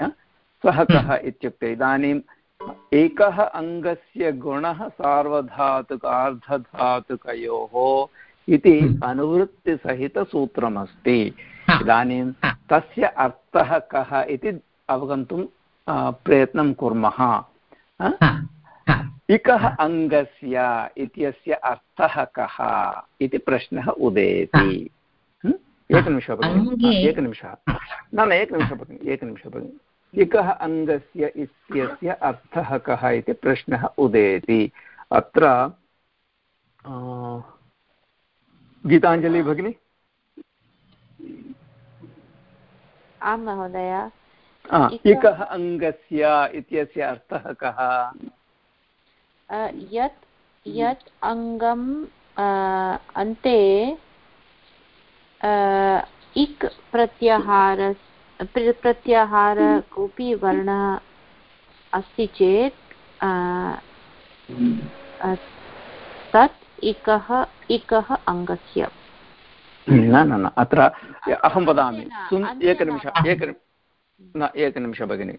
सः कः इत्युक्ते इदानीम् एकः अङ्गस्य गुणः सार्वधातुकार्धधातुकयोः इति अनुवृत्तिसहितसूत्रमस्ति। इदानीं तस्य अर्थः कः इति अवगन्तुं प्रयत्नं कुर्मः। इकः अङ्गस्य इत्यस्य अर्थः कः इति प्रश्नः उदेति। एकनिमिषः भगिनि। एकनिमिषः। न न एकनिमिषः भगिनि एकनिमिषः भगिनि। इकः अङ्गस्य इत्यस्य अर्थः कः इति प्रश्नः उदेति। अत्र गीताञ्जलि भगिनि? आं महोदय। इकः अङ्गस्य इत्यस्य अर्थः कः? यत् यत् अङ्गम् अन्ते इक् प्रत्याहार प्रत्याहार कोऽपि वर्णः अस्ति चेत् तत् इकः इकः अङ्गस्य। न न न अत्र अहं वदामि। एकनिमिषः एक न एकनिमिषः भगिनि।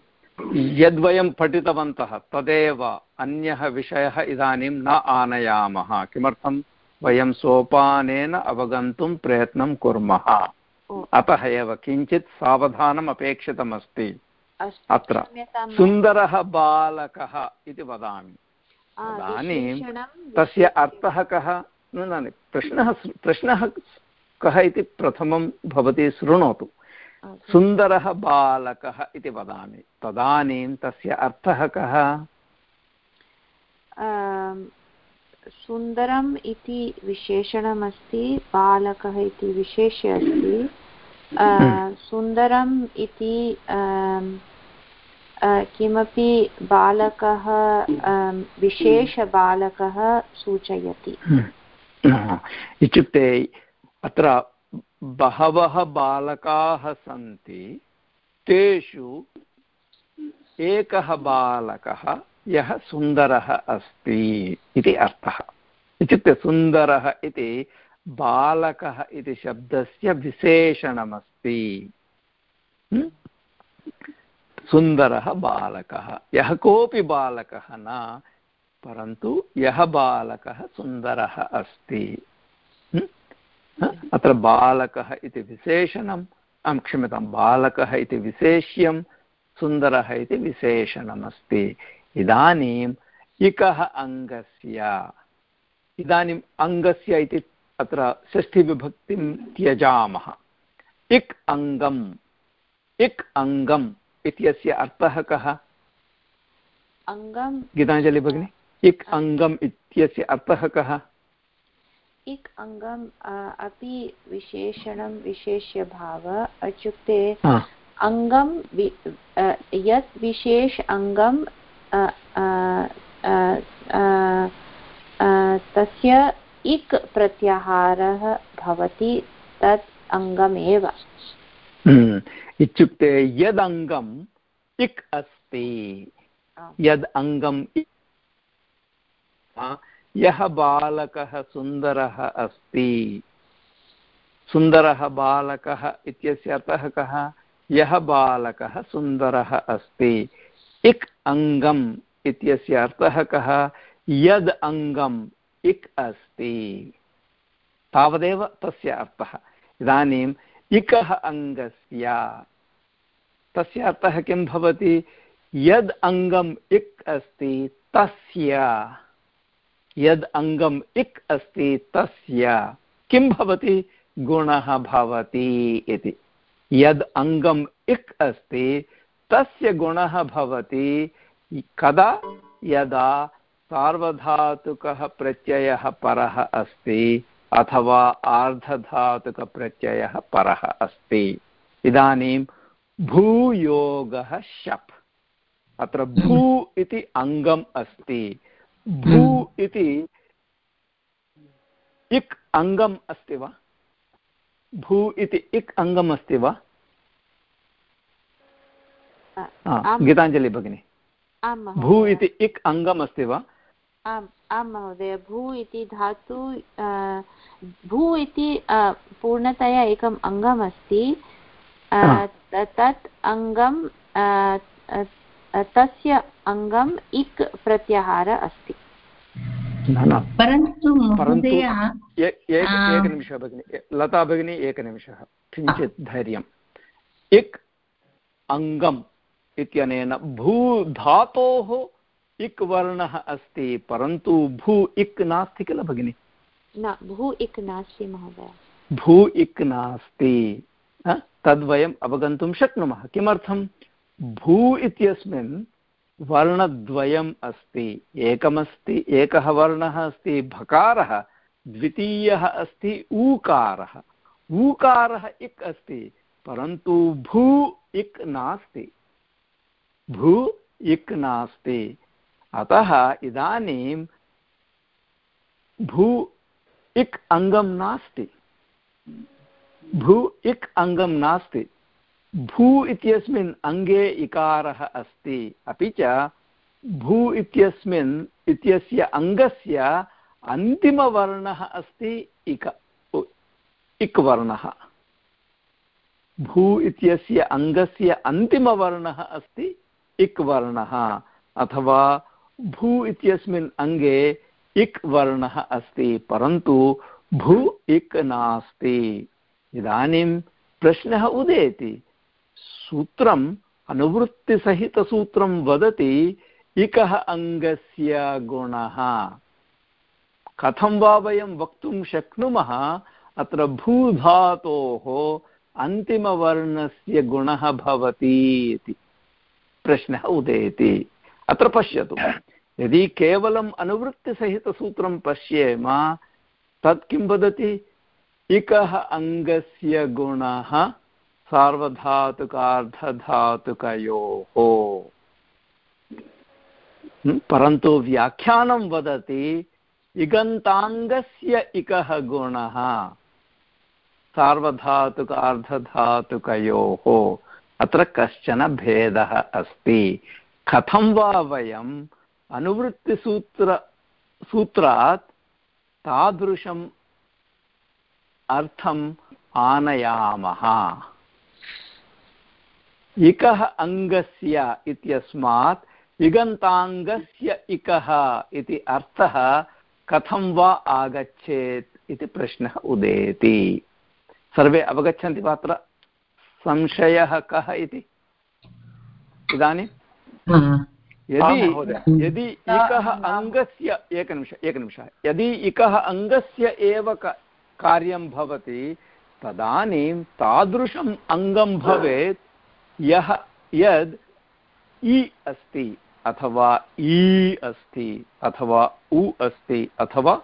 यद्वयं पठितवन्तः तदेव अन्यः विषयः इदानीं न आनयामः। किमर्थं? वयं सोपानेन अवगन्तुं प्रयत्नं कुर्मः। अतः एव किञ्चित् सावधानम् अपेक्षितमस्ति। अत्र। सुन्दरः बालकः इति वदामि। इदानीं तस्य अर्थः कः? न न प्रश्नः प्रश्नः कः इति प्रथमं भवती शृणोतु। सुन्दरः बालकः इति वदामि। तदानीं तस्य अर्थः कः? सुन्दरम् इति विशेषणमस्ति बालकः इति विशेष्य अस्ति। हम्म। सुन्दरम् इति किमपि बालकः विशेषबालकः सूचयति। हम्म। इत्युक्ते अत्र बहवः बालकाः सन्ति, तेषु एकः बालकः यः सुन्दरः अस्ति इति अर्थः। इत्युक्ते सुन्दरः इति बालकः इति शब्दस्य विशेषणमस्ति। सुन्दरः बालकः। यः कोऽपि बालकः न, परन्तु यः बालकः सुन्दरः अस्ति। अत्र बालकः इति विशेषणम्, अहं क्षम्यतां, बालकः इति विशेष्यं, सुन्दरः इति विशेषणमस्ति। इदानीम् इकः अङ्गस्य, इदानीम् अङ्गस्य इति अत्र षष्ठीविभक्तिं त्यजामः। इक् अङ्गम् इक् अङ्गम् इत्यस्य अर्थः कः? अङ्गं गीताञ्जलि भगिनि इक् अङ्गम् इत्यस्य अर्थः कः? इक् अङ्गम् अपि विशेषणं विशेष्यभाव इत्युक्ते अङ्गं यत् विशेष अङ्गं तस्य इक् प्रत्याहारः भवति तत् अङ्गमेव। हम्म, इत्युक्ते यदङ्गम् इक् अस्ति। यद् अङ्गम् यः बालकः सुन्दरः अस्ति। सुन्दरः बालकः इत्यस्य अर्थः कः? यः बालकः सुन्दरः अस्ति। इक् अङ्गम् इत्यस्य अर्थः कः? यद् अङ्गम् इक् अस्ति। तावदेव तस्य अर्थः। इदानीम् इकः अङ्गस्य तस्य अर्थः किं भवति? यद् अङ्गम् इक् अस्ति, तस्य। यद् अङ्गम् इक् अस्ति, तस्य। किं भवति? गुणः भवति इति। यद् अङ्गम् इक् अस्ति, तस्य गुणः भवति। कदा? यदा सार्वधातुकः प्रत्ययः परः अस्ति। अथवा आर्धधातुकप्रत्ययः परः अस्ति। इदानीं भूयोगः शप्। अत्र भू इति अङ्गम् अस्ति। भू इति इक् अङ्गम् अस्ति वा? भू इति इक् अङ्गम् अस्ति वा? गीताञ्जलि भगिनी। भू इति इक् अङ्गम् अस्ति वा? आम् आं महोदय भू इति धातु भू इति पूर्णतया एकम् अङ्गमस्ति तत् अङ्गं तस्य अङ्गम् इक् प्रत्याहार अस्ति। परन्तु एकनिमिषः भगिनि लता भगिनी एकनिमिषः। किञ्चित् धैर्यम्। इक् अङ्गम् इत्यनेन भूधातोः इक् वर्णः अस्ति परन्तु भू इक् नास्ति किल भगिनि? न भू इक् नास्ति महोदय। भू इक् नास्ति तद्वयम् अवगन्तुं शक्नुमः। किमर्थं? भू इत्यस्मिन् वर्णद्वयम् अस्ति। एकमस्ति एकः वर्णः अस्ति भकारः। द्वितीयः अस्ति ऊकारः। ऊकारः इक् अस्ति परन्तु भू इक् नास्ति। भू इक् नास्ति। अतः इदानीं भू इक् अङ्गं नास्ति। भू इक् अङ्गं नास्ति। भू इत्यस्मिन् अङ्गे इकारः अस्ति। अपि च भू इत्यस्मिन् इत्यस्य अङ्गस्य अन्तिमवर्णः अस्ति इक इक् वर्णः। भू इत्यस्य अङ्गस्य अन्तिमवर्णः अस्ति इक् वर्णः। अथवा भू इत्यस्मिन् अङ्गे इक् वर्णः अस्ति, परन्तु भू इक् नास्ति। इदानीं प्रश्नः उदेति। सूत्रम्, अनुवृत्तिसहितसूत्रं वदति इकः अङ्गस्य गुणः। कथं वा वयं वक्तुं शक्नुमः? अत्र भूधातोः अन्तिमवर्णस्य गुणः भवति इति। प्रश्नः उदेति। अत्र पश्यतु। यदि केवलम् अनुवृत्तिसहितसूत्रं पश्येम तत् किं वदति? इकः अङ्गस्य गुणः सार्वधातुकार्धधातुकयोः। परन्तु व्याख्यानं वदति इगन्ताङ्गस्य इकः गुणः सार्वधातुकार्धधातुकयोः। अत्र कश्चन भेदः अस्ति। कथं वा वयम्? अनुवृत्तिसूत्र, सूत्रात् तादृशम् अर्थम् आनयामः। इकः अङ्गस्य इत्यस्मात् इगन्ताङ्गस्य इकः इति अर्थः कथं वा आगच्छेत् इति प्रश्नः उदेति। सर्वे अवगच्छन्ति वा अत्र संशयः कः इति? इदानीं यदि यदि इकः अङ्गस्य एकनिमिष एकनिमिषः यदि इकः अङ्गस्य एव कार्यं भवति तदानीं तादृशम् अङ्गं भवेत् यः यद् इ अस्ति अथवा ई अस्ति अथवा उ अस्ति अथवा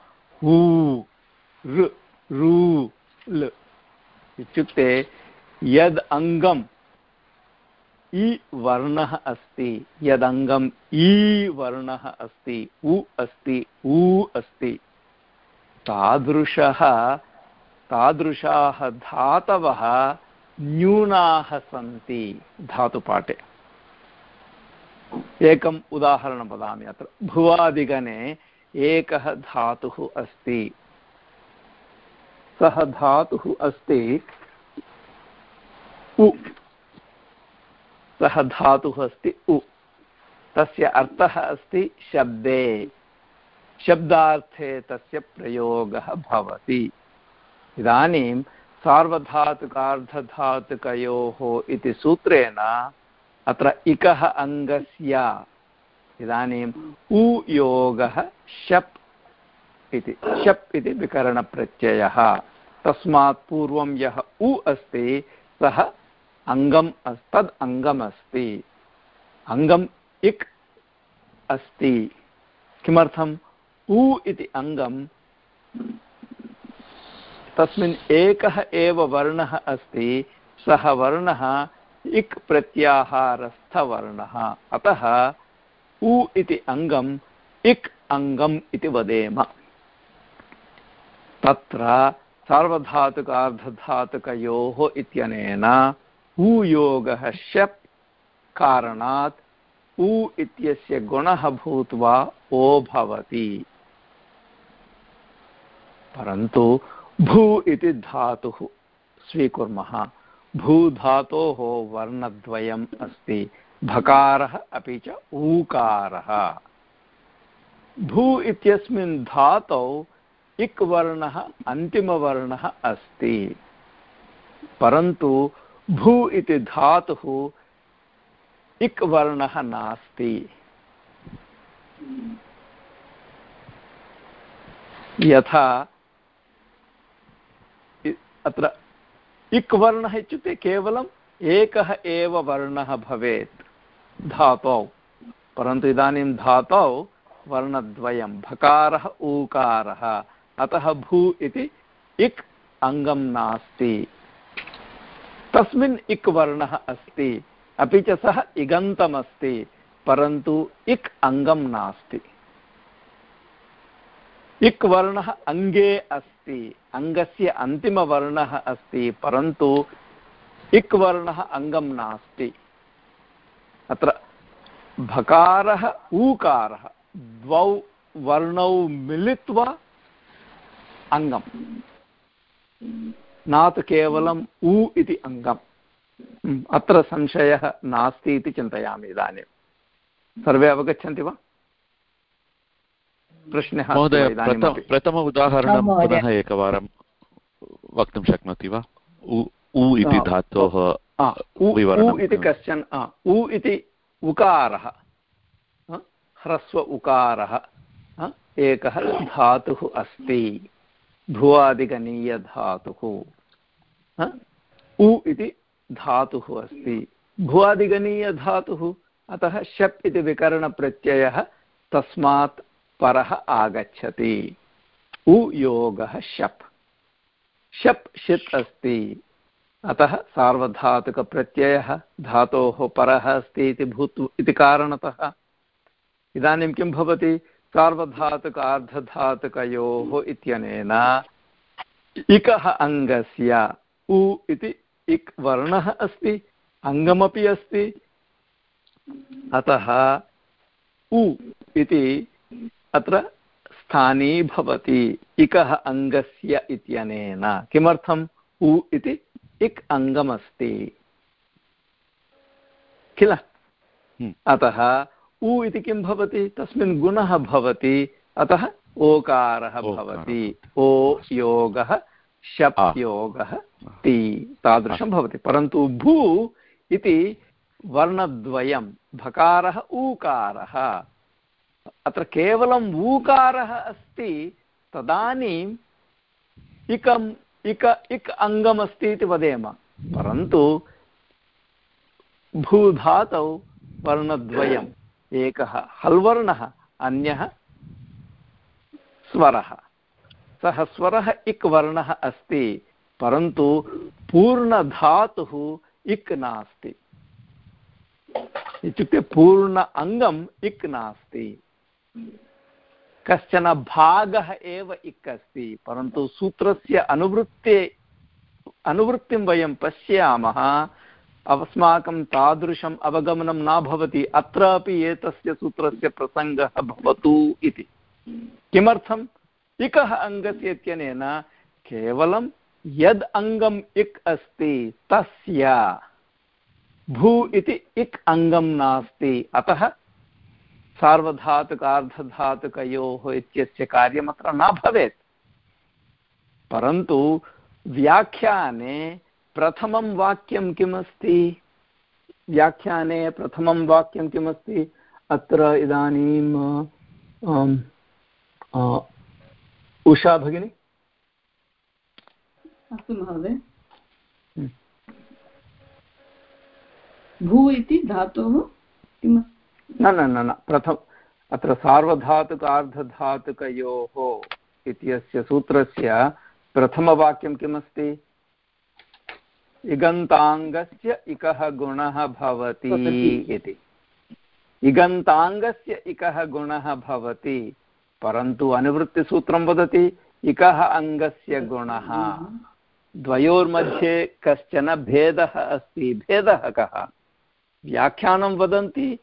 हू ऋ रू इत्युक्ते यद् अङ्गम् इ वर्णः अस्ति, यदङ्गम् ई वर्णः अस्ति, उ अस्ति ऊ अस्ति। तादृशः, तादृशाः धातवः न्यूनाः सन्ति धातुपाठे। एकम् उदाहरणं वदामि अत्र। भुवादिगणे एकः धातुः अस्ति। सः धातुः अस्ति उ। सः धातुः अस्ति उ। तस्य अर्थः अस्ति शब्दे। शब्दार्थे तस्य प्रयोगः भवति। इदानीं सार्वधातुकार्धधातुकयोः इति सूत्रेण अत्र इकः अङ्गस्य इदानीम् उ योगः शप् इति शप् इति विकरणप्रत्ययः। तस्मात् पूर्वं यः उ अस्ति, सः अङ्गम् तद् अङ्गमस्ति अङ्गम् इक् अस्ति। किमर्थम् उ इति अङ्गं तस्मिन् एकः एव वर्णः अस्ति। सः वर्णः इक् प्रत्याहारस्थवर्णः। अतः उ इति अङ्गम् इक् अङ्गम् इति वदेम। तत्र सार्वधातुकार्धधातुकयोः इत्यनेन ऊयोगः शप् कारणात् उ इत्यस्य गुणः भूत्वा ओ भवति। परन्तु भू इति धातुः स्वीकुर्मः। भूधातोः वर्णद्वयम् अस्ति। भकारः अपि च ऊकारः। भू इत्यस्मिन् धातौ इक् वर्णः अन्तिमवर्णः अस्ति। परन्तु भू इति धातुः इक् वर्णः नास्ति। यथा अत्र इक् वर्णः इत्युक्ते केवलम् एकः एव वर्णः भवेत्, धातौ। परन्तु इदानीं धातौ वर्णद्वयं, भकारः, ऊकारः। अतः भू इति इक् अङ्गं नास्ति। तस्मिन् इक् वर्णः अस्ति। अपि च सः इगन्तमस्ति, परन्तु इक् अङ्गं नास्ति। इक् वर्णः अङ्गे अस्ति, अङ्गस्य अन्तिमवर्णः अस्ति, परन्तु इक् वर्णः अङ्गं नास्ति। अत्र भकारः, ऊकारः, द्वौ वर्णौ मिलित्वा अङ्गम्। न तु केवलम् उ इति अङ्गम्। अत्र संशयः नास्ति इति चिन्तयामि इदानीं। सर्वे अवगच्छन्ति वा? प्रश्नः प्रथम उदाहरणं पुनः एकवारं वक्तुं शक्नोति वा? उ इति धातोः इति कश्चन उ इति उकारः। ह्रस्व उकारः। एकः धातुः अस्ति। भुवादिगणीयधातुः उ इति धातुः अस्ति। भुवादिगणीयधातुः अतः शप् इति विकरणप्रत्ययः तस्मात् परः आगच्छति। उ योगः शप्। शप् षित् अस्ति। अतः सार्वधातुकप्रत्ययः धातोः परः अस्ति इति भूत् इति कारणतः। इदानीं किं भवति? सार्वधातुक अर्धधातुकयोः इत्यनेन इकः अङ्गस्य उ इति इक् वर्णः अस्ति अङ्गमपि अस्ति। अतः उ इति अत्र स्थानी भवति इकः अङ्गस्य इत्यनेन। किमर्थम् उ इति इक् अङ्गमस्ति? किल? हम्म। अतः उ इति किं भवति? तस्मिन् गुणः भवति। अतः ओकारः भवति। ओ योगः शप् योगः ति तादृशं भवति। परन्तु भू इति वर्णद्वयं। भकारः ऊकारः। अत्र केवलम् ऊकारः अस्ति तदानीम् इकम् इक इक् अङ्गमस्ति इति वदेम। परन्तु भूधातौ वर्णद्वयम्। एकः हल्वर्णः, अन्यः स्वरः। सः स्वरः इक् वर्णः अस्ति, परन्तु पूर्णधातुः इक् नास्ति। इत्युक्ते पूर्ण अङ्गम् इक् नास्ति। कश्चन भागः एव इक् अस्ति, परन्तु सूत्रस्य अनुवृत्ते अनुवृत्तिं वयं पश्यामः अस्माकं तादृशम् अवगमनं न भवति, अत्रापि एतस्य सूत्रस्य प्रसङ्गः भवतु इति। किमर्थम्? इकः अङ्गस्य इत्यनेन केवलं यद् अङ्गम् इक् अस्ति, तस्य भू इति इक् अङ्गं नास्ति। अतः सार्वधातुकार्धधातुकयोः इत्यस्य कार्यमत्र न भवेत्। परन्तु व्याख्याने प्रथमं वाक्यं किमस्ति? व्याख्याने प्रथमं वाक्यं किमस्ति? अत्र इदानीं उषा भगिनी? अस्तु महोदय। हम्म। भू इति धातोः किमस्ति न न न न प्रथम अत्र सार्वधातुकार्धधातुकयोः इत्यस्य सूत्रस्य प्रथमवाक्यं किमस्ति? इगन्ताङ्गस्य इकः गुणः भवति इति। इगन्ताङ्गस्य इकः गुणः भवति परन्तु अनुवृत्तिसूत्रं वदति इकः अङ्गस्य गुणः। द्वयोर्मध्ये कश्चन भेदः अस्ति। भेदः कः? व्याख्यानं वदन्ति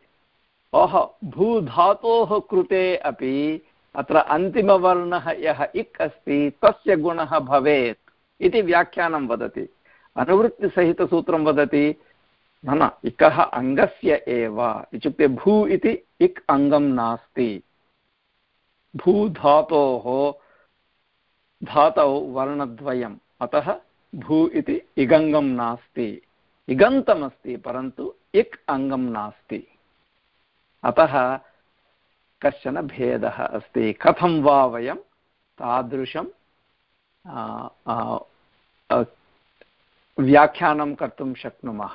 अह भूधातोः कृते अपि अत्र अन्तिमवर्णः यः इक् अस्ति तस्य गुणः भवेत् इति व्याख्यानं वदति। अनुवृत्तिसहितसूत्रं वदति। न न इकः अङ्गस्य एव। इत्युक्ते भू इति इक् अङ्गं नास्ति। भूधातोः धातौ वर्णद्वयम्। अतः भू इति इगङ्गं नास्ति। इगन्तमस्ति, परन्तु इक् अङ्गं नास्ति। अतः कश्चन भेदः अस्ति। कथं वा वयं तादृशं व्याख्यानं कर्तुं शक्नुमः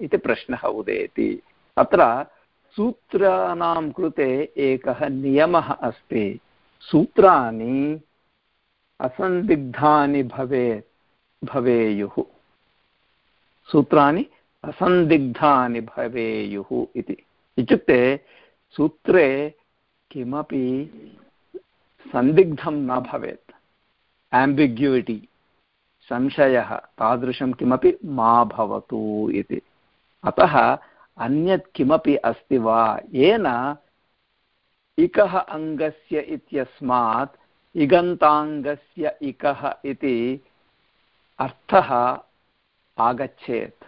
इति प्रश्नः उदेति। अत्र सूत्राणां कृते एकः नियमः अस्ति। सूत्राणि असन्दिग्धानि भवेत् भवेयुः। सूत्राणि असन्दिग्धानि भवेयुः इति। इत्युक्ते सूत्रे किमपि सन्दिग्धं न भवेत्। आम्बिग्युविटि संशयः, तादृशं किमपि मा भवतु इति। अतः अन्यत् किमपि अस्ति वा? येन इकः अङ्गस्य इत्यस्मात् इगन्ताङ्गस्य इकः इति अर्थः आगच्छेत्।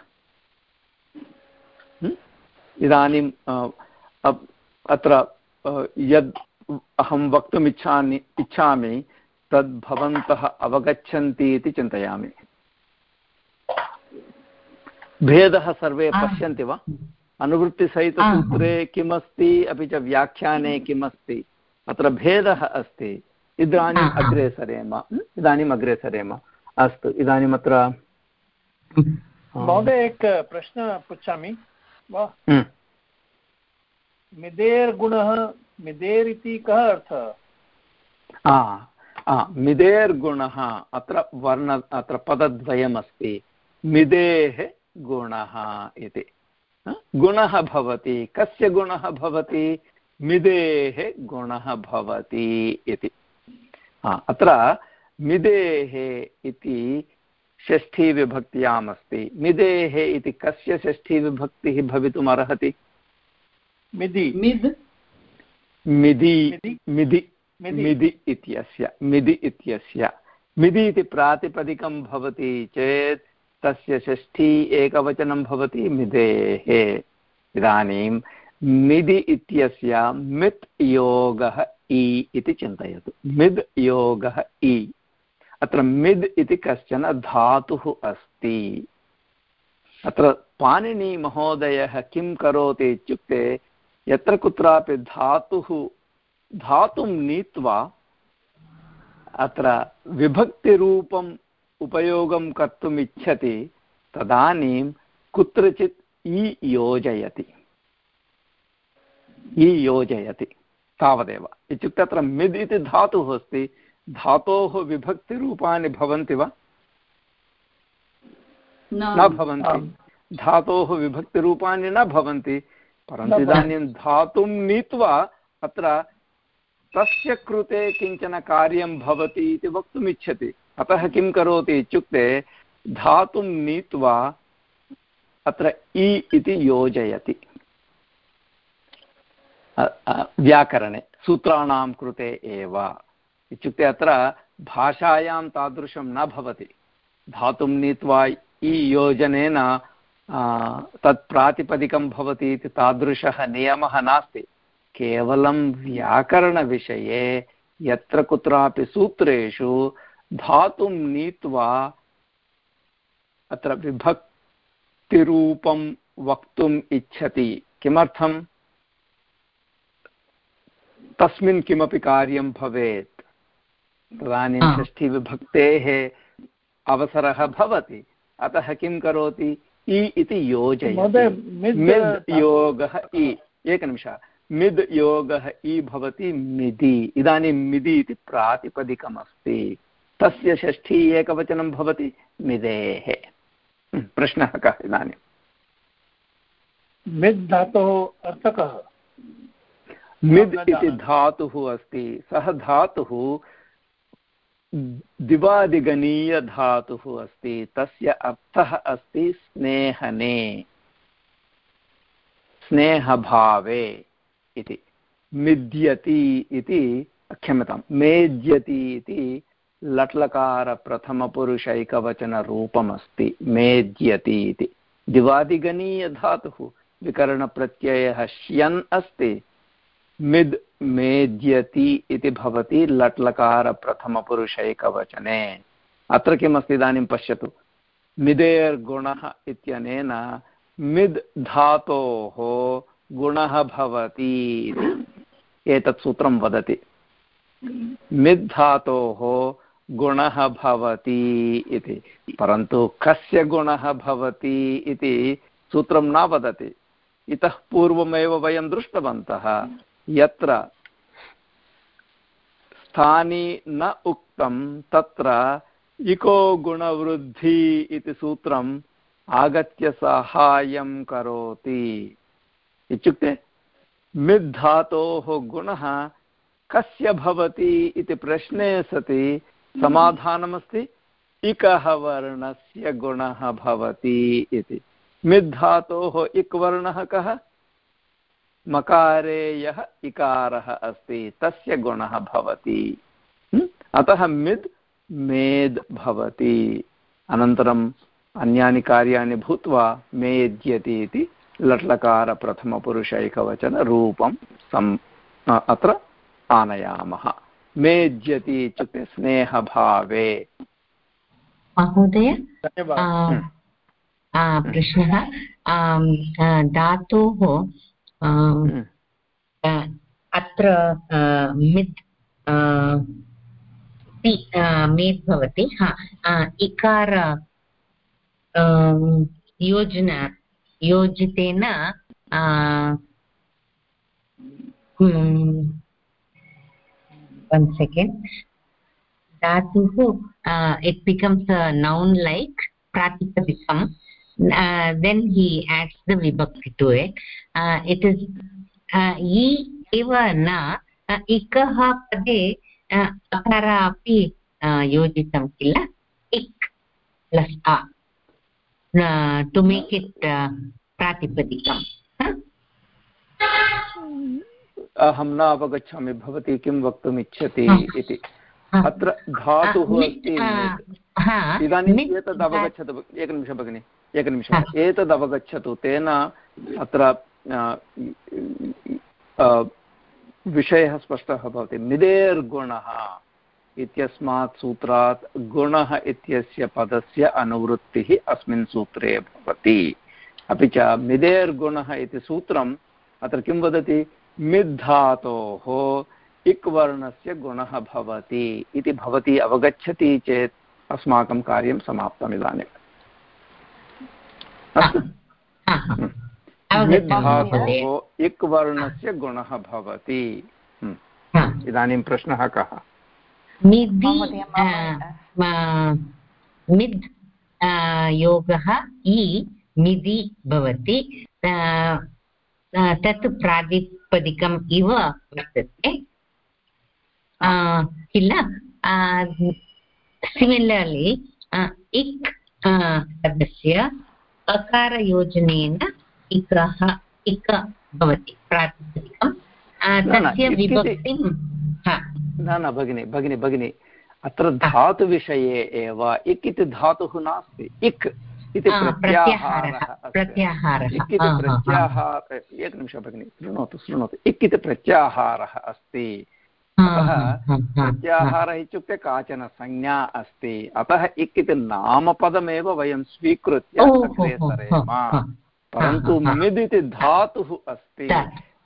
इदानीं अत्र यद् अहं वक्तुम् इच्छामि इच्छामि तद् भवन्तः अवगच्छन्ति इति चिन्तयामि। भेदः सर्वे पश्यन्ति वा? अनुवृत्तिसहितसूत्रे किमस्ति अपि च व्याख्याने किमस्ति? अत्र भेदः अस्ति। इदानीम् अग्रे सरेम। इदानीम् अग्रे सरेम। अस्तु इदानीम् अत्र महोदय एक प्रश्न पृच्छामि। वा? मिदेर्गुणः मिदेर् इति कः अर्थः? मिदेर्गुणः अत्र वर्ण अत्र पदद्वयमस्ति। मिदेः गुणः इति। गुणः भवति। कस्य गुणः भवति? मिदेः गुणः भवति इति। अत्र मिदेः इति षष्ठीविभक्त्याम् अस्ति मिदेः इति कस्य षष्ठीविभक्तिः भवितुम् अर्हति मिदि। मिद्। मिदि। मिदि। मिदि। इत्यस्य मिदि इत्यस्य। मिदि इति प्रातिपदिकं भवति चेत् तस्य षष्ठी एकवचनं भवति मिदेः। इदानीं मिदि इत्यस्य मित् योगः इ इति चिन्तयतु। मिद् योगः इ अत्र मिद् इति कश्चन धातुः अस्ति। अत्र पाणिनिमहोदयः किं करोति इत्युक्ते यत्र कुत्रापि धातुः धातुं नीत्वा अत्र विभक्तिरूपम् उपयोगं कर्तुम् इच्छति तदानीं कुत्रचित् इ योजयति। इ योजयति तावदेव। इत्युक्ते अत्र मिद् इति धातुः अस्ति। धातोः विभक्तिरूपाणि भवन्ति वा? न। भवन्ति। धातोः विभक्तिरूपाणि न भवन्ति परन्तु इदानीं धातुं नीत्वा अत्र तस्य कृते किंचन कार्यं भवति इति वक्तुम् इच्छति अतः किं करोति इत्युक्ते धातुं नीत्वा अत्र इ इति योजयति। व्याकरणे, सूत्राणां कृते एव। इत्युक्ते अत्र भाषायां तादृशं न भवति। धातुं नीत्वा इ योजनेन तत् प्रातिपदिकं भवति इति तादृशः नियमः नास्ति। केवलं व्याकरणविषये यत्र कुत्रापि सूत्रेषु धातुं नीत्वा अत्र विभक्तिरूपं वक्तुम् इच्छति। किमर्थं? तस्मिन् किमपि कार्यं भवेत्। तदानीं षष्ठीविभक्तेः अवसरः भवति। अतः किं करोति? इ इति योजयति। योगः इ। एकनिमिषः। मिद् योगः इ भवति मिदि। इदानीं मिदि इति प्रातिपदिकमस्ति। तस्य षष्ठी एकवचनं भवति मिदेः। प्रश्नः कः इदानीं? मिद् धातोः अर्थकः। मिद् इति धातुः अस्ति। सः धातुः दिवादिगणीयधातुः अस्ति। तस्य अर्थः अस्ति स्नेहने। स्नेहभावे। इति। मिद्यति इति क्षम्यतां मेद्यति इति लट्लकारप्रथमपुरुषैकवचनरूपमस्ति। मेद्यति इति। दिवादिगणीयधातुः विकरणप्रत्ययः श्यन् अस्ति। मिद् मेद्यति इति भवति लट्लकारप्रथमपुरुषैकवचने। अत्र किमस्ति इदानीं पश्यतु। मिदेर्गुणः इत्यनेन मिद् धातोः गुणः भवति एतत् सूत्रं वदति। मिद् धातोः गुणः भवति इति। परन्तु कस्य गुणः भवति इति सूत्रं न वदति। इतः पूर्वमेव वयं दृष्टवन्तः, यत्र स्थानी न उक्तं, तत्र इको गुणवृद्धि इति सूत्रम् आगत्य साहाय्यं करोति। इत्युक्ते मिद्धातोः गुणः कस्य भवति इति प्रश्ने सति समाधानमस्ति इकः वर्णस्य गुणः भवति इति। मिद्धातोः इक् वर्णः कः? मकारे यः इकारः अस्ति तस्य गुणः भवति। अतः मिद् मेद् भवति। अनन्तरम् अन्यानि कार्याणि भूत्वा मेद्यति इति लट्लकारप्रथमपुरुषैकवचनरूपं सम् अत्र आनयामः। मेज्यति इत्युक्ते स्नेहभावे। महोदय हम्म। प्रश्नः। धातोः हम्म। अत्र मित् मेत् भवति। हा इकार योजन योजितेन वन् सेकेण्ड् धातुः it becomes a noun he adds the vibhakti to it it is इ एव न इकः पदे अकार अपि योजितं किल? इक् प्लस् आ. To make it huh? अहं न अवगच्छामि भवती किं वक्तुम् इच्छति इति। अत्र धातुः अस्ति इदानीम् एतद् अवगच्छतु एकनिमिषं भगिनि एकनिमिषम् एतद् अवगच्छतु तेन अत्र विषयः स्पष्टः भवति। मिदेर्गुणः इत्यस्मात् सूत्रात् गुणः इत्यस्य पदस्य अनुवृत्तिः अस्मिन् सूत्रे भवति। अपि च मिदेर्गुणः इति सूत्रम् अत्र किं वदति? मिद्धातोः इक् वर्णस्य गुणः भवति इति भवती अवगच्छति चेत् अस्माकं कार्यं समाप्तम् इदानीम्। मिद्धातोः इक् वर्णस्य गुणः भवति। हम्म। इदानीं प्रश्नः कः? मिद् योगः इ मिदि भवति। तत् प्रातिपदिकम् इव वर्तते। किल? सिमिलर्लि इक् पदस्य अकारयोजनेन इकः इक भवति प्रातिपदिकं तस्य विभक्तिं न न भगिनि भगिनि भगिनि अत्र धातुविषये एव इक् इति धातुः नास्ति इक् इति प्रत्याहारः इक् इति प्रत्याहार एकनिमिषः भगिनि शृणोतु शृणोतु इक् इति प्रत्याहारः अस्ति। अतः प्रत्याहारः इत्युक्ते काचन संज्ञा अस्ति। अतः इक् इति नामपदमेव वयं स्वीकृत्य अग्रे सरेम। परन्तु मिद् इति धातुः अस्ति।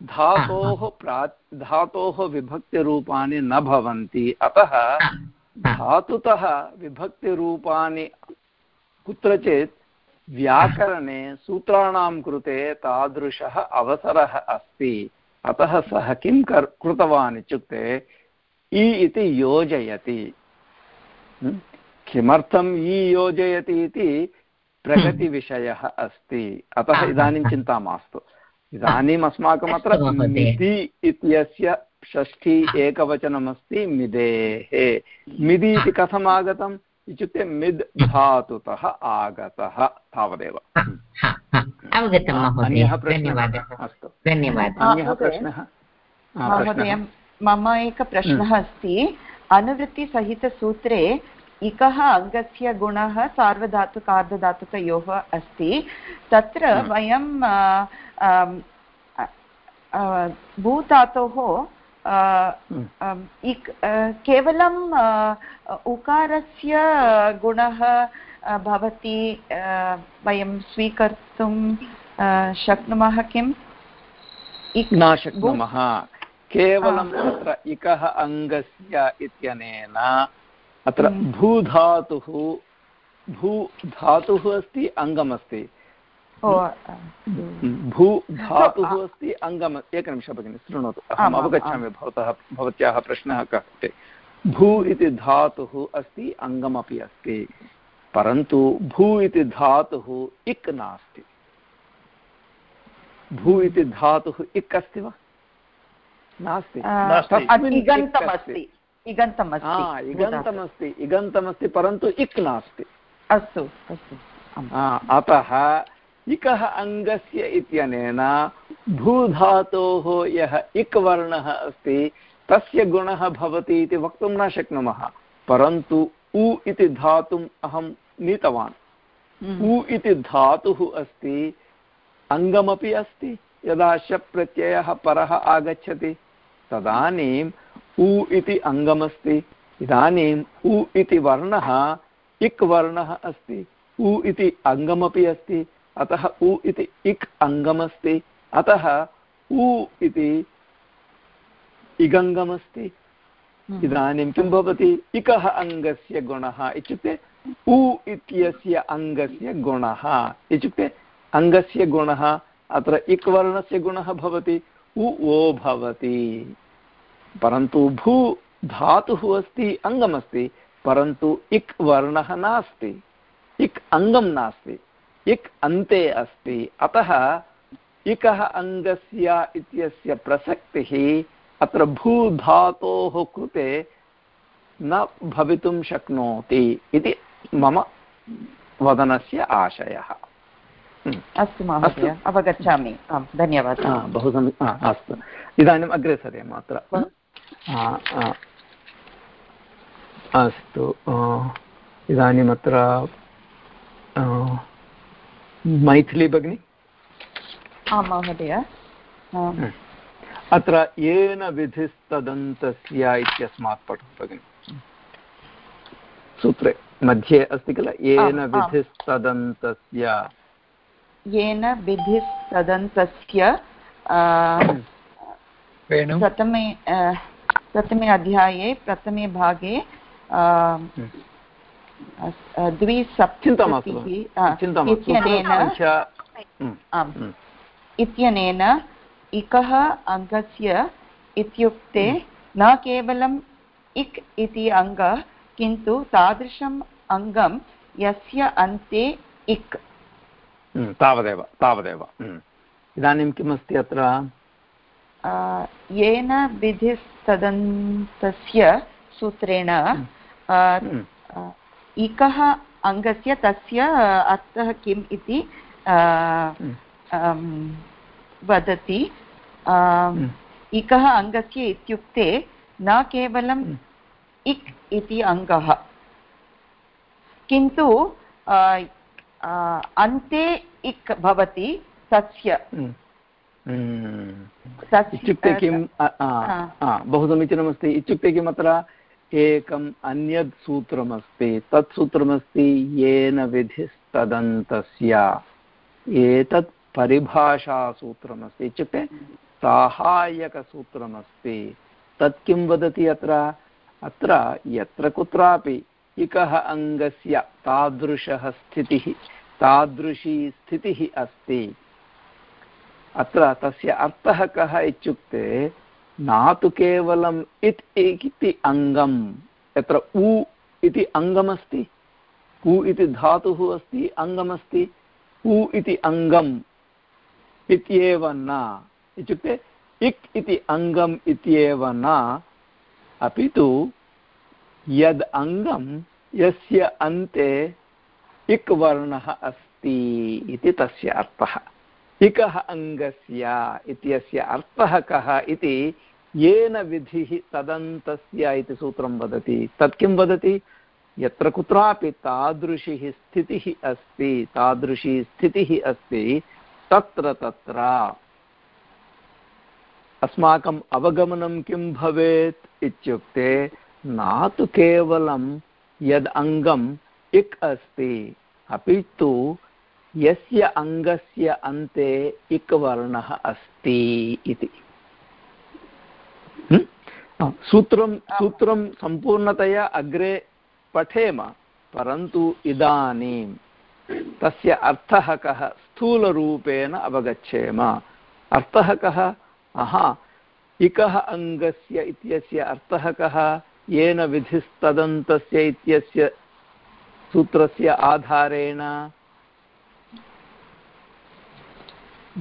धातोः प्रा धातोः विभक्तिरूपाणि न भवन्ति। अतः धातुतः विभक्तिरूपाणि कुत्रचित् व्याकरणे सूत्राणां कृते तादृशः अवसरः अस्ति। अतः सः किं कर् कृतवान् इत्युक्ते इ इति योजयति। किमर्थम् इ योजयति इति प्रगतिविषयः अस्ति। अतः इदानीं चिन्ता मास्तु। इदानीम् अस्माकम् अत्र मिति इत्यस्य षष्ठी एकवचनमस्ति मिदेः मिदि इति कथम् आगतम्? इत्युक्ते मिद् धातुतः आगतः तावदेव। अन्यः प्रश्नः अस्तु। अन्यः प्रश्नः? मम एकः प्रश्नः अस्ति। अनुवृत्तिसहितसूत्रे इकः अङ्गस्य गुणः सार्वधातुकार्धधातुकयोः अस्ति। तत्र वयं भूधातोः इक् केवलं उकारस्य गुणः भवति वयं स्वीकर्तुं शक्नुमः किम्? न शक्नुमः। केवलम् अत्र इकः अङ्गस्य इत्यनेन अत्र भूधातुः भूधातुः अस्ति अङ्गमस्ति। भू धातुः अस्ति अङ्गम् एकनिमिषः भगिनि शृणोतु। अहम् अवगच्छामि भवतः भवत्याः प्रश्नः कः? भू इति धातुः अस्ति अङ्गमपि अस्ति। परन्तु भू इति धातुः इक् नास्ति। भू इति धातुः इक् अस्ति वा? नास्ति। इगन्तमस्ति। इगन्तमस्ति परन्तु इक् नास्ति। अस्तु अस्तु। अतः इकः अङ्गस्य इत्यनेन भूधातोः यः इक् वर्णः अस्ति तस्य गुणः भवति इति वक्तुं न शक्नुमः। परन्तु उ इति धातुम् अहं नीतवान्। हम्म। उ इति धातुः अस्ति अङ्गमपि अस्ति यदा शप् प्रत्ययः परः आगच्छति। तदानीम् उ इति अङ्गमस्ति इदानीम् उ इति वर्णः इक् वर्णः अस्ति उ इति अङ्गमपि अस्ति अतः उ इति इक् अङ्गमस्ति। अतः उ इति इगङ्गमस्ति। हम्म। इदानीं किं भवति? इकः अङ्गस्य गुणः। इत्युक्ते उ इत्यस्य अङ्गस्य गुणः। इत्युक्ते अङ्गस्य गुणः अत्र इक् वर्णस्य गुणः भवति उ ओ भवति। परन्तु भू धातुः अस्ति अङ्गमस्ति। परन्तु इक् वर्णः नास्ति। इक् अङ्गं नास्ति। इक् अन्ते अस्ति। अतः इकः अङ्गस्य इत्यस्य प्रसक्तिः अत्र भूधातोः कृते न भवितुं शक्नोति इति मम वदनस्य आशयः। अस्तु महोदय अवगच्छामि। आं धन्यवादः। बहु सम्यक् अस्तु। इदानीम् अग्रे सरेम अत्र। अस्तु इदानीम् अत्र मैथिली भगिनि? आं महोदय। अत्र येन विधिस्तदन्तस्य इत्यस्मात् पठतु भगिनि। सूत्रे मध्ये अस्ति किल? येन विधिस्तदन्तस्य येन विधिस्तदन्तस्य प्रथमे प्रथमे अध्याये प्रथमे भागे हम्म। द्विसप्ततिः इत्यनेन हम्म, हम्म। इत्यनेन इकः अङ्गस्य इत्युक्ते न केवलम् इक् इति अङ्गः किन्तु तादृशम् अङ्गं यस्य अन्ते इक्। तावदेव तावदेव इदानीं किमस्ति अत्र? येन विधिस्तदन्तस्य सूत्रेण हम्म। इकः अङ्गस्य तस्य अर्थः किम् इति हम्म। वदति। हम्म। इकः अङ्गस्य इत्युक्ते न केवलम् इक् इति अङ्गः। किन्तु अन्ते इक् भवति तस्य। इत्युक्ते किं बहु समीचीनमस्ति। इत्युक्ते किम् अत्र एकम् अन्यत् सूत्रमस्ति। तत् सूत्रमस्ति येन विधिस्तदन्तस्य। एतत् परिभाषासूत्रमस्ति। इत्युक्ते साहाय्यकसूत्रमस्ति। तत् किं वदति अत्र? अत्र यत्र कुत्रापि इकः अङ्गस्य तादृशः स्थितिः, तादृशी स्थितिः अस्ति। अत्र तस्य अर्थः कः इत्युक्ते न तु केवलम् इत् इति अङ्गं यत्र उ इति अङ्गमस्ति उ इति धातुः अस्ति अङ्गमस्ति उ इति अङ्गम् इत्येव न। इत्युक्ते इक् इति अङ्गम् इत्येव न, अपि तु यद् अङ्गं यस्य अन्ते इक् वर्णः अस्ति इति तस्य अर्थः। इकः अङ्गस्य इत्यस्य अर्थः कः इति येन विधिः तदन्तस्य इति सूत्रं वदति। तत् किं वदति? यत्र कुत्रापि तादृशी स्थितिः अस्ति, तादृशी स्थितिः अस्ति, तत्र तत्र। अस्माकम् अवगमनं किं भवेत् इत्युक्ते, न तु केवलं यद् अङ्गम् इक् अस्ति, अपि तु यस्य अङ्गस्य अन्ते इक् वर्णः अस्ति इति। सूत्रं सूत्रं सम्पूर्णतया अग्रे पठेम परन्तु इदानीं तस्य अर्थः कः? स्थूलरूपेण अवगच्छेम। अर्थः कः? अहा इकः अङ्गस्य इत्यस्य अर्थः कः? येन विधिस्तदन्तस्य इत्यस्य सूत्रस्य आधारेण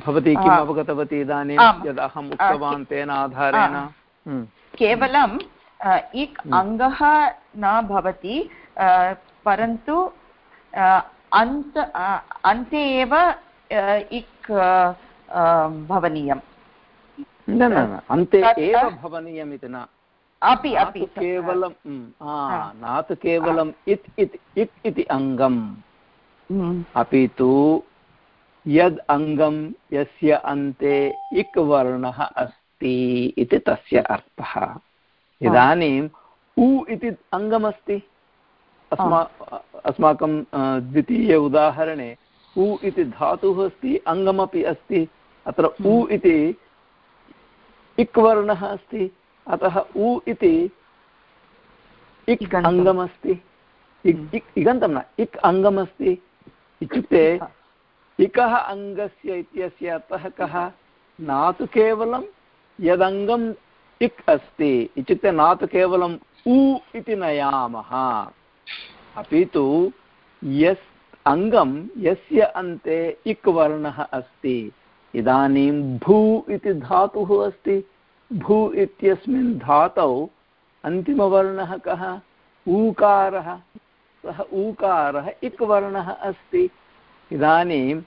भवती किम् अवगतवती इदानीं? यद् अहम् उक्तवान् तेन आधारेण? हम्म। केवलं इक् हम्म। अङ्गः न भवति परन्तु अन्त अन्ते एव इक् भवनीयम्। न न अन्ते एव भवनीयम् इति न। अपि अपि केवलं हम्म, न तु केवलम् इत् इत् इति अङ्गम्। अपि तु यद् अङ्गं यस्य अन्ते इक् वर्णः अस्ति इति तस्य अर्थः। इदानीम् उ इति अङ्गमस्ति। अस्मा अस्माकं द्वितीय उदाहरणे उ इति धातुः अस्ति अङ्गमपि अस्ति अत्र उ इति इक् वर्णः अस्ति अतः उ इति इक् अङ्गमस्ति। इगन्तं न इक् अङ्गमस्ति। इत्युक्ते इकः अङ्गस्य इत्यस्य अर्थः कः? न तु केवलं यदङ्गम् इक् अस्ति इत्युक्ते न तु केवलम् उ इति नयामः। अपि तु यस् अङ्गं यस्य अन्ते इक् वर्णः अस्ति। इदानीं भू इति धातुः अस्ति। भू इत्यस्मिन् धातौ अन्तिमवर्णः कः? ऊकारः। सः ऊकारः इक् वर्णः अस्ति। इदानीं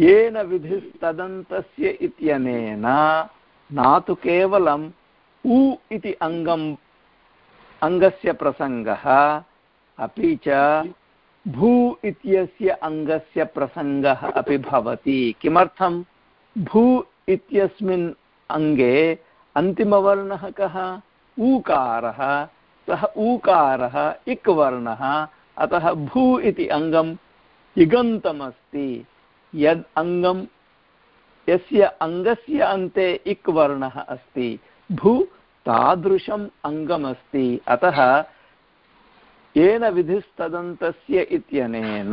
येन विधिस्तदन्तस्य इत्यनेन न तु केवलम् उ इति अङ्गम्, अङ्गस्य प्रसङ्गः, अपि च भू इत्यस्य अङ्गस्य प्रसङ्गः अपि भवति। किमर्थं भू इत्यस्मिन् अङ्गे अन्तिमवर्णः कः? ऊकारः। सः ऊकारः, इक् वर्णः। अतः भू इति अङ्गम् इगन्तमस्ति। यद् अङ्गं यस्य अङ्गस्य अन्ते इक् वर्णः अस्ति, भू तादृशम् अङ्गमस्ति अतः येन विधिस्तदन्तस्य इत्यनेन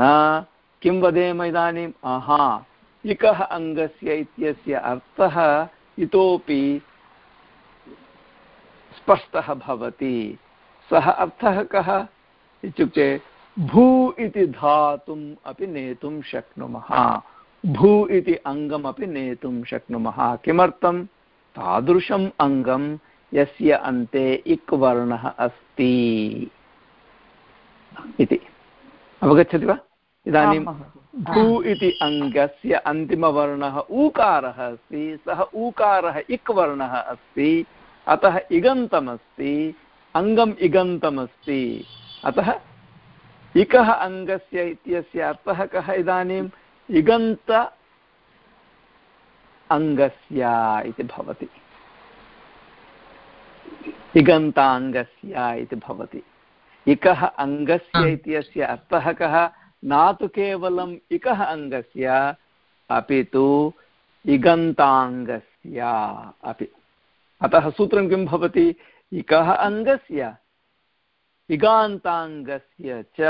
किं वदेम इदानीम्? आहा, इकः अङ्गस्य इत्यस्य अर्थः इतोपि स्पष्टः भवति। सः अर्थः कः इत्युक्ते भू इति धातुम् अपि नेतुं शक्नुमः। भू इति अङ्गमपि नेतुं शक्नुमः। किमर्थं? तादृशम् अङ्गं यस्य अन्ते इक् वर्णः अस्ति। इति। अवगच्छति वा? इदानीं भू इति अङ्गस्य अन्तिमवर्णः ऊकारः अस्ति सः ऊकारः इक् वर्णः अस्ति अतः इगन्तमस्ति अङ्गम् इगन्तमस्ति। अतः इकः अङ्गस्य इत्यस्य अर्थः कः इदानीम् इगन्त अङ्गस्य इति भवति। इगन्ताङ्गस्य इति भवति। इकः अङ्गस्य इत्यस्य अर्थः कः? न तु केवलम् इकः अङ्गस्य अपि तु इगन्ताङ्गस्य अपि। अतः सूत्रं किं भवति? इकः अङ्गस्य इगान्ताङ्गस्य च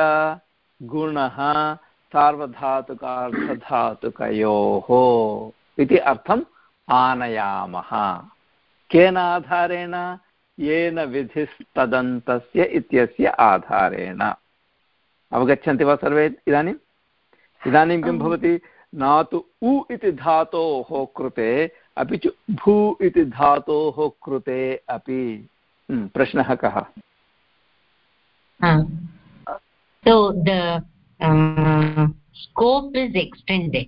गुणः सार्वधातुकार्धधातुकयोः इति अर्थम् आनयामः। केन आधारेण? येन विधिस्तदन्तस्य इत्यस्य आधारेण। अवगच्छन्ति वा सर्वे इदानीम्? इदानीं किं भवति? न तु उ इति धातोः कृते अपि च भू इति धातोः कृते अपि। प्रश्नः कः? So the uh, scope is extended.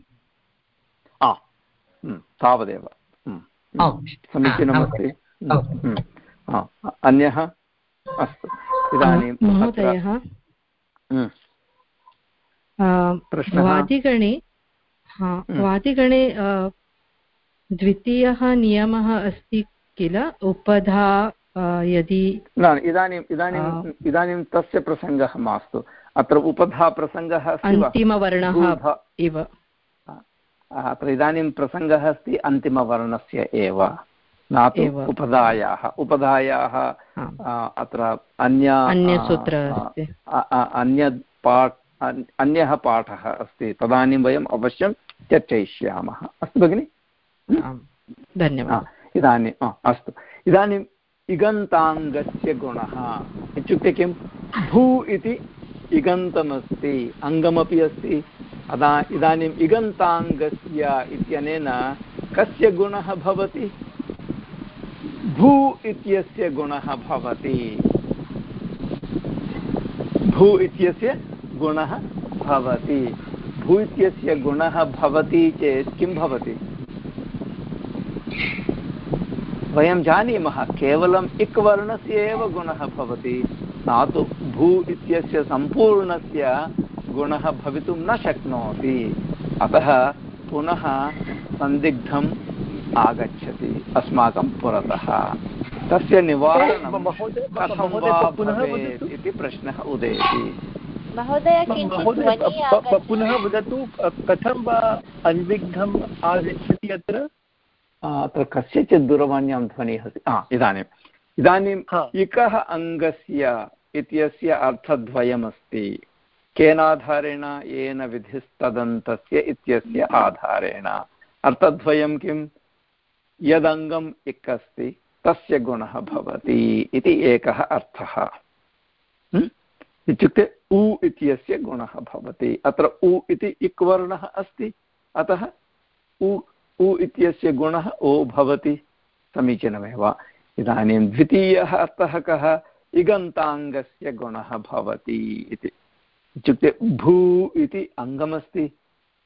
Ah, तावदेव समीचीनमस्ति अन्यः अस्तु। इदानीं महोदयः। वादिगणे वादिगणे द्वितीयः नियमः अस्ति किल? उपधा यदि न इदानीम् इदानीम् इदानीं तस्य प्रसङ्गः मास्तु। अत्र उपधा प्रसङ्गः अन्तिमवर्णः इव। अत्र इदानीं प्रसङ्गः अस्ति अन्तिमवर्णस्य एव। न तु उपधायाः। उपधायाः अत्र अन्य अन्य पाठ अन्यः पाठः अस्ति। तदानीं वयम् अवश्यं चर्चयिष्यामः। अस्तु भगिनि? धन्यवादः। इदानीम् अस्तु। इदानीं इगन्ताङ्गस्य गुणः। इत्युक्ते किं? भू इति इगन्तमस्ति, अङ्गमपि अस्ति। अदा, इदानीम् इगन्ताङ्गस्य इत्यनेन कस्य गुणः भवति? भू इत्यस्य गुणः भवति। भू इत्यस्य गुणः भवति। भू इत्यस्य गुणः भवति चेत् किं भवति? वयं जानीमः केवलम् इक् वर्णस्य एव गुणः भवति। न तु भू इत्यस्य सम्पूर्णस्य गुणः भवितुं न शक्नोति। अतः पुनः सन्दिग्धम् आगच्छति अस्माकं पुरतः। तस्य निवारणं कथं वा भवेत् इति प्रश्नः उदेति। महोदय पुनः वदतु कथं वा अन्विग्धम् आगच्छति अत्र? अत्र कस्यचित् दूरवाण्यां ध्वनिः अस्ति हा इदानीम् इदानीम् इकः अङ्गस्य इत्यस्य अर्थद्वयमस्ति। केनाधारेण येन विधिस्तदन्तस्य इत्यस्य आधारेण। अर्थद्वयं किं यदङ्गम् इक् अस्ति तस्य गुणः भवति इति एकः अर्थः। इत्युक्ते उ इत्यस्य गुणः भवति। अत्र उ इति इक् वर्णः अस्ति। अतः उ उ इत्यस्य गुणः ओ भवति। समीचीनमेव। इदानीं द्वितीयः अर्थः कः इगन्ताङ्गस्य गुणः भवति इति। इत्युक्ते भू इति अङ्गमस्ति।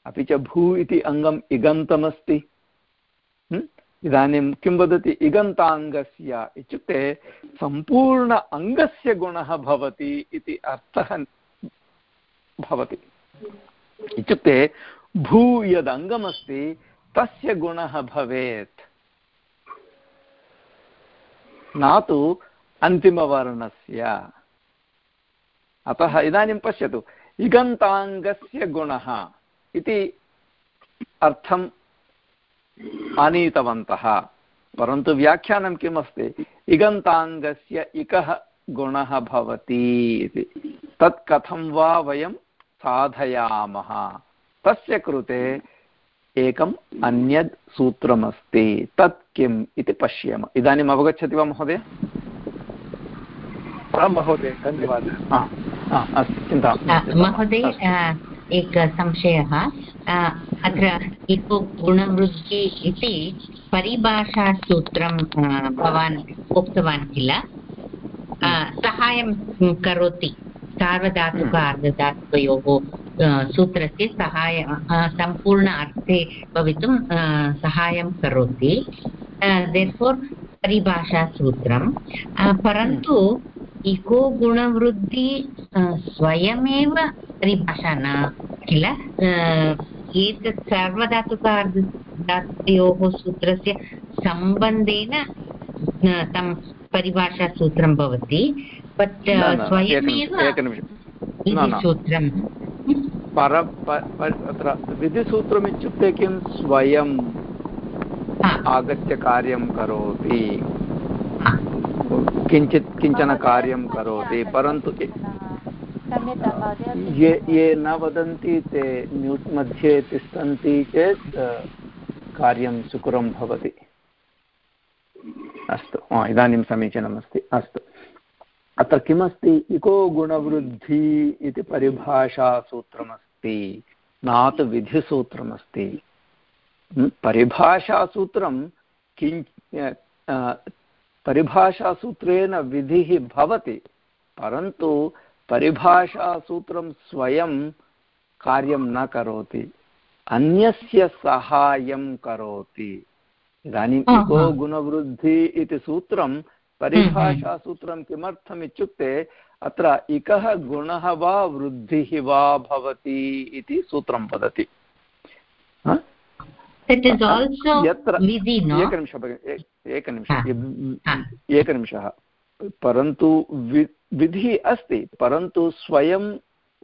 अपि च भू इति अङ्गम् इगन्तमस्ति। इदानीं किं वदति? इगन्ताङ्गस्य। इत्युक्ते सम्पूर्ण अङ्गस्य गुणः भवति इति अर्थः भवति। इत्युक्ते भू यदङ्गमस्ति तस्य गुणः भवेत्। न तु अन्तिमवर्णस्य। अतः इदानीं पश्यतु। इगन्ताङ्गस्य गुणः इति अर्थं आनीतवन्तः। परन्तु व्याख्यानं किमस्ति? इगन्ताङ्गस्य इकः गुणः भवति इति। तत् कथं वा वयं साधयामः। तस्य कृते एकम् अन्यद् सूत्रमस्ति। तत् किम् इति पश्येम। इदानीम् अवगच्छति वा महोदय? आं महोदय धन्यवादः। अस्तु चिन्ता महोदय एकः संशयः। अत्र इको गुणवृद्धि इति परिभाषासूत्रं भवान् उक्तवान् किल? सहायं करोति। सार्वधातुक अर्धधातुकयोः सूत्रस्य सहाय सम्पूर्ण अर्थे भवितुं सहायं करोति। देर्फोर् परिभाषासूत्रं परन्तु इको गुणवृद्धि स्वयमेव परिभाषा न किल एतत् सर्वधातुक धातुयोः सूत्रस्य सम्बन्धेन तं परिभाषासूत्रं भवति। बट् स्वयमेव सूत्रं पर अत्र विधिसूत्रमित्युक्ते किं? स्वयम् आगत्य कार्यं करोति। किञ्चित् किंचन कार्यं करोति परन्तु ये ये न वदन्ति ते म्यूट् मध्ये तिष्ठन्ति चेत् कार्यं सुकरं भवति। अस्तु इदानीं समीचीनमस्ति। अस्तु। अत्र किमस्ति? इको गुणवृद्धि इति परिभाषासूत्रमस्ति न तु विधिसूत्रमस्ति। परिभाषासूत्रं किञ् परिभाषासूत्रेण विधिः भवति परन्तु परिभाषासूत्रं स्वयं कार्यं न करोति अन्यस्य सहायं करोति। इदानीम् इको गुणवृद्धि इति सूत्रं परिभाषासूत्रं किमर्थम् इत्युक्ते अत्र इकः गुणः वा वृद्धिः वा भवति इति सूत्रं वदति। यत्र एकनिमिषः एकनिमिषः एकनिमिषः। परन्तु वि विधिः अस्ति परन्तु स्वयं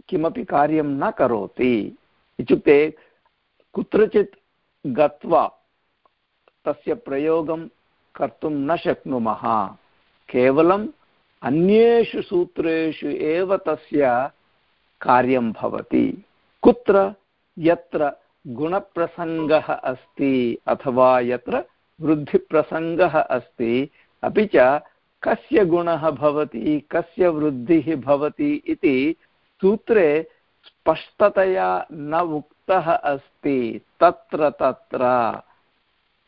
किमपि कार्यं न करोति। इत्युक्ते कुत्रचित् गत्वा तस्य प्रयोगं कर्तुं न शक्नुमः। केवलम् अन्येषु सूत्रेषु एव तस्य कार्यं भवति। कुत्र? यत्र गुणप्रसङ्गः अस्ति अथवा यत्र वृद्धिप्रसङ्गः अस्ति, अपि च कस्य गुणः भवति, कस्य वृद्धिः भवति इति सूत्रे स्पष्टतया न उक्तः अस्ति। तत्र तत्र।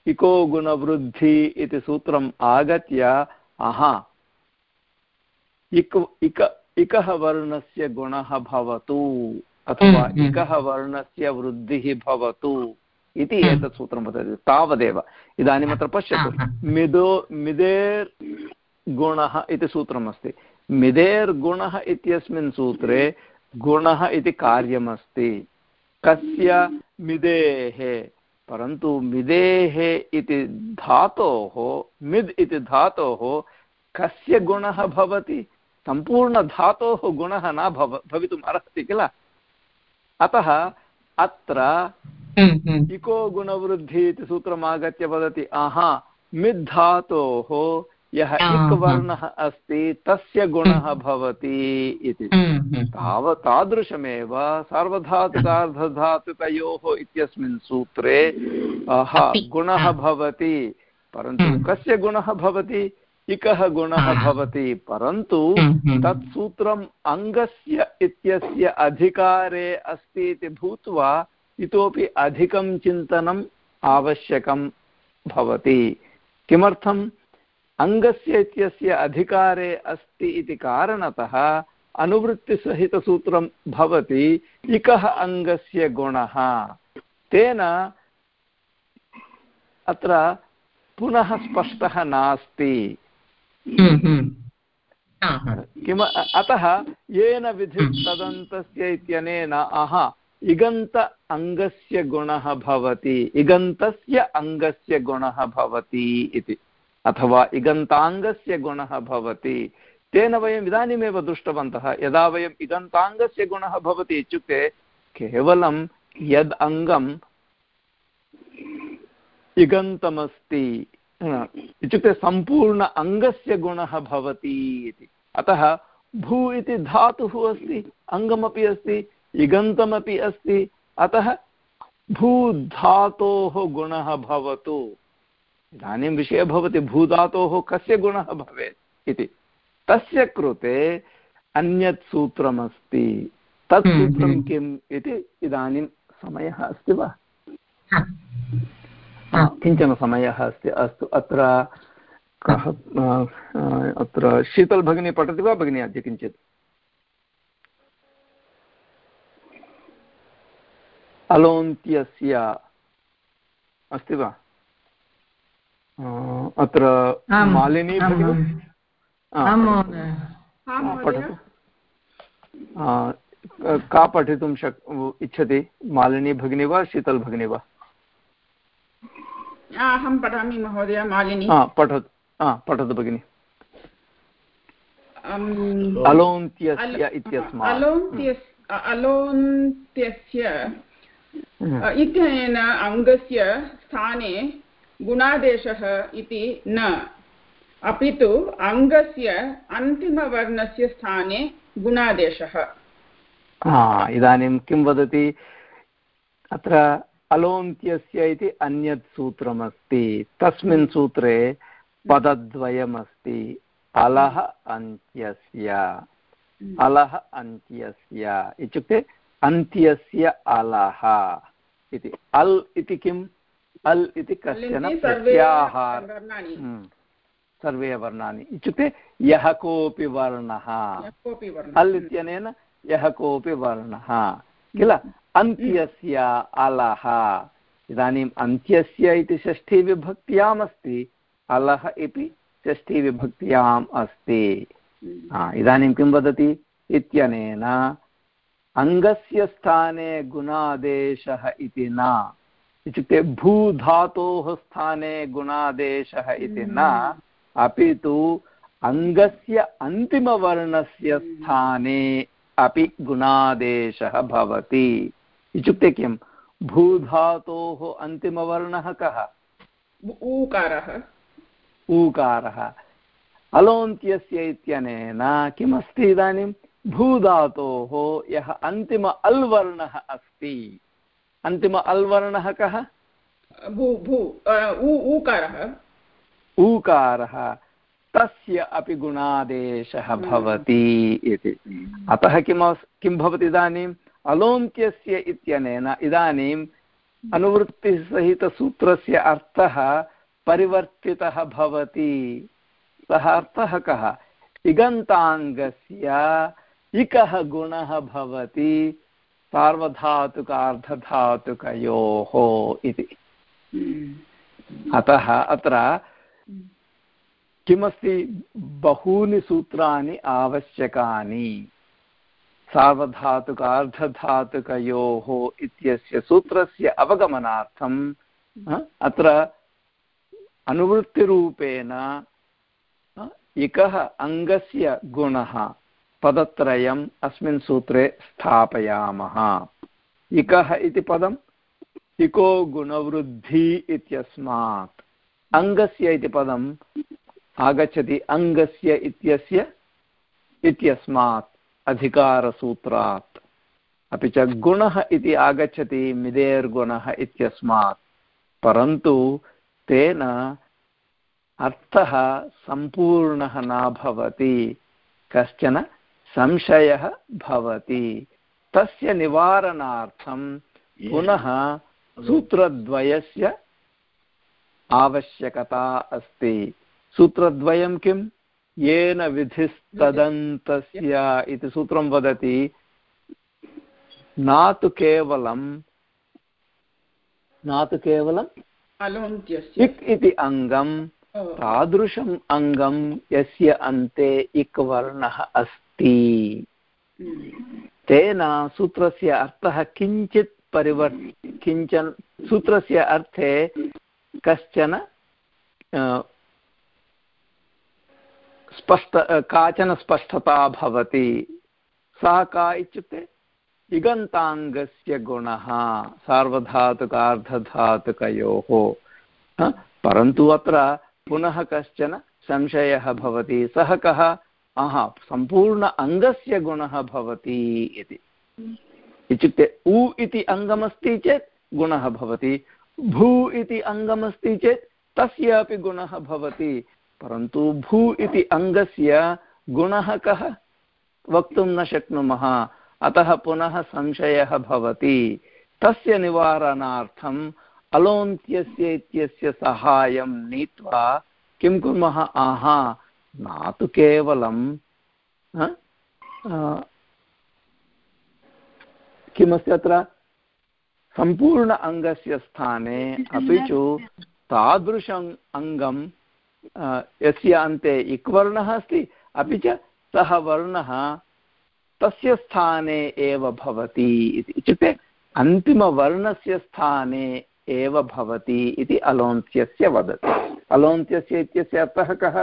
इको गुणवृद्धि इति सूत्रम् आगत्य आहा। इक् इक इकः वर्णस्य गुणः भवतु अथवा इकः वर्णस्य वृद्धिः भवतु इति एतत् सूत्रं वदति। तावदेव। इदानीम् अत्र पश्यतु। मिदो मिदेर् गुणः इति सूत्रमस्ति। मिदेर्गुणः इत्यस्मिन् सूत्रे गुणः इति कार्यमस्ति। कस्य मिदेः? परन्तु मिदेः इति धातोः मिद् इति धातोः कस्य गुणः भवति सम्पूर्णधातोः गुणः न भव भवितुम् अर्हति किल अतः अत्र हम्म, हम्म। इको गुणवृद्धि इति सूत्रमागत्य वदति आहा मिद्धातोः यः इक् वर्णः अस्ति तस्य गुणः भवति इति। ताव तादृशमेव सार्वधातुकार्धधातुकयोः इत्यस्मिन् सूत्रे गुणः भवति परन्तु कस्य गुणः भवति? इकः गुणः भवति परन्तु तत् सूत्रम् अङ्गस्य इत्यस्य अधिकारे अस्ति इति भूत्वा इतोपि अधिकं चिन्तनम् आवश्यकं भवति। किमर्थम्? अङ्गस्य इत्यस्य अधिकारे अस्ति इति कारणतः अनुवृत्तिसहितसूत्रं भवति इकः अङ्गस्य गुणः। तेन अत्र पुनः स्पष्टः नास्ति। किम अतः येन विधि तदन्तस्य इत्यनेन आहा इगन्त अङ्गस्य गुणः भवति। इगन्तस्य अङ्गस्य गुणः भवति इति। अथवा इगन्ताङ्गस्य गुणः भवति। तेन वयम् इदानीमेव दृष्टवन्तः, यदा वयम् इगन्ताङ्गस्य गुणः भवति इत्युक्ते केवलं यद् अङ्गम् इगन्तमस्ति इत्युक्ते सम्पूर्ण अङ्गस्य गुणः भवति इति। अतः भू इति धातुः अस्ति, अङ्गमपि अस्ति, इगन्तमपि अस्ति, अतः भूधातोः गुणः भवतु। इदानीं विषयः भवति भूधातोः कस्य गुणः भवेत् इति। तस्य कृते अन्यत् सूत्रमस्ति। तत् हम्म, सूत्रं हम्म। किम् इति इदानीं समयः अस्ति वा? किंचन समयः अस्ति। अस्तु अत्र कः अत्र शीतल् भगिनी पठति वा भगिनी अद्य किञ्चित्? अलोन्त्यस्य अस्ति वा? अत्र मालिनी पठतु। का पठितुं शक् इच्छति? मालिनी भगिनी वा शीतल् भगिनी वा? अहं पठामि महोदय मालिनी। पठतु। पठतु भगिनि। अलोन्त्यस्य इत्यस्मात् अलोन्त्यस्य इत्यनेन अङ्गस्य स्थाने गुणादेशः इति न। अपि तु अङ्गस्य अन्तिमवर्णस्य स्थाने गुणादेशः। इदानीं किं वदति? अत्र अलोन्त्यस्य इति अन्यत् सूत्रमस्ति। तस्मिन् सूत्रे पदद्वयमस्ति। अलः अन्त्यस्य। अलः अन्त्यस्य इत्युक्ते अन्त्यस्य अलः इति। अल् इति किम्? अल् इति कश्चन प्रत्याहार। हम्म, सर्वे वर्णानि। इत्युक्ते यः कोऽपि वर्णः। अल् इत्यनेन यः कोऽपि वर्णः। किल? अन्त्यस्य अलः। इदानीम् अन्त्यस्य इति षष्ठीविभक्त्याम् अस्ति अलः इति षष्ठीविभक्त्याम् अस्ति। इदानीं किं वदति? इत्यनेन अङ्गस्य स्थाने गुणादेशः इति न। इत्युक्ते भूधातोः स्थाने गुणादेशः इति न अपि तु अङ्गस्य अन्तिमवर्णस्य स्थाने अपि गुणादेशः भवति। इत्युक्ते किं? भूधातोः अन्तिमवर्णः कः? ऊकारः। ऊकारः। अलोन्त्यस्य इत्यनेन किमस्ति इदानीं? भूधातोः यः अन्तिम अल् वर्णः अस्ति। अन्तिम अल् वर्णः कः ऊकारः। ऊकारः। तस्य अपि गुणादेशः हम्म। भवति इति। अतः किम् किं भवति इदानीम्? अलोन्त्यस्य इत्यनेन इदानीम् अनुवृत्तिसहितसूत्रस्य अर्थः परिवर्तितः भवति। सः अर्थः कः? इगन्ताङ्गस्य इकः गुणः भवति। सार्वधातुकार्धधातुकयोः इति। अतः अत्र किमस्ति बहूनि सूत्राणि आवश्यकानि? सार्वधातुक अर्धधातुकयोः इत्यस्य सूत्रस्य अवगमनार्थं अत्र अनुवृत्तिरूपेण इकः अङ्गस्य गुणः पदत्रयम् अस्मिन् सूत्रे स्थापयामः। इकः इति पदम्, इको गुणवृद्धि इत्यस्मात्। अङ्गस्य इति पदम्, आगच्छति अङ्गस्य इत्यस्य, इत्यस्मात् अधिकारसूत्रात्। अपि च गुणः इति आगच्छति मिदेर्गुणः इत्यस्मात्। परन्तु तेन अर्थः सम्पूर्णः न भवति। कश्चन संशयः भवति। तस्य निवारणार्थं पुनः सूत्रद्वयस्य आवश्यकता अस्ति। सूत्रद्वयं किं येन विधिस्तदन्तस्य इति सूत्रं वदति। न तु केवलं न तु केवलम् इक् इति अङ्गं तादृशम् अङ्गं यस्य अन्ते इक् वर्णः अस्ति। तेन सूत्रस्य अर्थः किञ्चित् परिवर् किंचन सूत्रस्य अर्थे कश्चन स्पष्ट काचन स्पष्टता भवति। सा का इत्युक्ते? इगन्ताङ्गस्य गुणः, सार्वधातुकार्धधातुकयोः। परन्तु अत्र पुनः कश्चन संशयः भवति। सः कः? आहा सम्पूर्ण अङ्गस्य गुणः भवति इति। इत्युक्ते उ इति अङ्गमस्ति चेत् गुणः भवति, भू इति अङ्गमस्ति चेत् तस्यापि गुणः भवति, परन्तु भू इति अङ्गस्य गुणः कः? वक्तुं न शक्नुमः। अतः पुनः संशयः भवति। तस्य निवारणार्थम् अलोन्त्यस्य इत्यस्य सहायं नीत्वा किं कुर्मः? आहा न तु केवलं किमस्ति अत्र? सम्पूर्ण अङ्गस्य स्थाने अपि च तादृशम् अङ्गं यस्य अन्ते इक् वर्णः अस्ति अपि च सः वर्णः तस्य स्थाने एव भवति इति। इत्युक्ते अन्तिमवर्णस्य स्थाने एव भवति इति अलोन्त्यस्य वदति। अलोन्त्यस्य इत्यस्य अर्थः कः?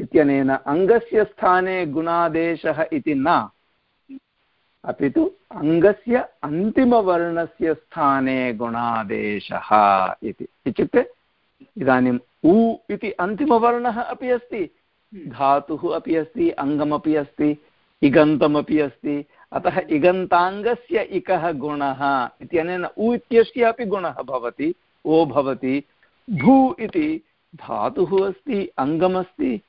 इत्यनेन अङ्गस्य स्थाने गुणादेशः इति न। अपि तु अङ्गस्य अन्तिमवर्णस्य स्थाने गुणादेशः इति। इत्युक्ते इदानीम् उ इति अन्तिमवर्णः अपि अस्ति धातुः अपि अस्ति अङ्गमपि अस्ति इगन्तमपि अस्ति। अतः इगन्ताङ्गस्य इकः गुणः इत्यनेन उ इत्यस्य गुणः भवति ओ भवति। भू इति धातुः अस्ति अङ्गमस्ति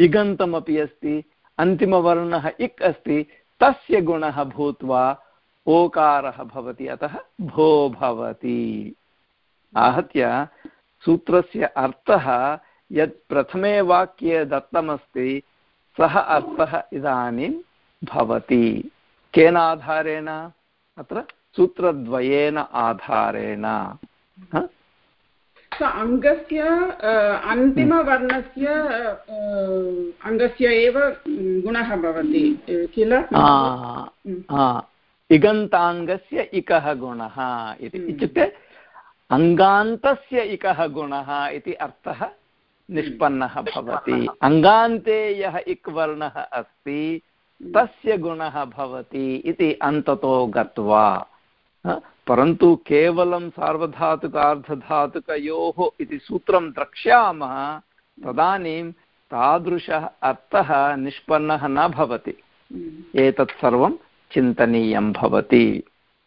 इगन्तमपि अस्ति, अन्तिमवर्णः इक् अस्ति, तस्य गुणः भूत्वा ओकारः भवति, अतः भो भवति। आहत्य सूत्रस्य अर्थः यत् प्रथमे वाक्ये दत्तमस्ति, सः अर्थः इदानीं भवति। केन आधारेण? अत्र सूत्रद्वयेन आधारेण। अङ्गस्य अन्तिमवर्णस्य अङ्गस्य एव गुणः भवति किल? इगन्ताङ्गस्य इकः गुणः इति। इत्युक्ते अङ्गान्तस्य इकः गुणः इति अर्थः निष्पन्नः भवति। अङ्गान्ते यः इक् वर्णः अस्ति। तस्य गुणः भवति इति अन्ततो गत्वा परन्तु केवलं सार्वधातुकार्धधातुकयोः इति सूत्रं द्रक्ष्यामः तदानीं तादृशः अर्थः निष्पन्नः न भवति। हम्म। एतत् सर्वं चिन्तनीयं भवति।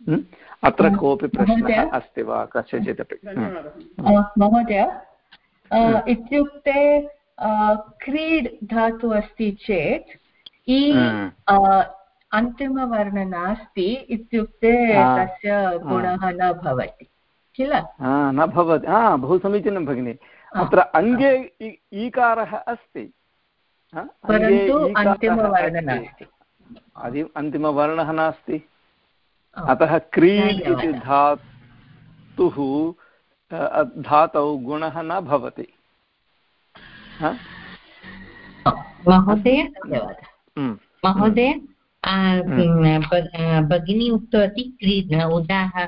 हम्म? अत्र कोऽपि प्रश्नः अस्ति वा? कस्यचिदपि। हम्म। महोदय इत्युक्ते क्रीड् धातु अस्ति चेत् इ अन्तिमवर्ण नास्ति इत्युक्ते तस्य गुणः न भवति किल? न भवति। हा बहु समीचीनं भगिनि। अत्र अङ्गे ईकारः अस्ति। परन्तु अन्तिमवर्णः नास्ति अन्तिमवर्णः नास्ति। अतः क्रीड् इति धातुः धातौ गुणः न भवति। महोदय हम्म। महोदय। भगिनी उक्तवती क्रीड उदाह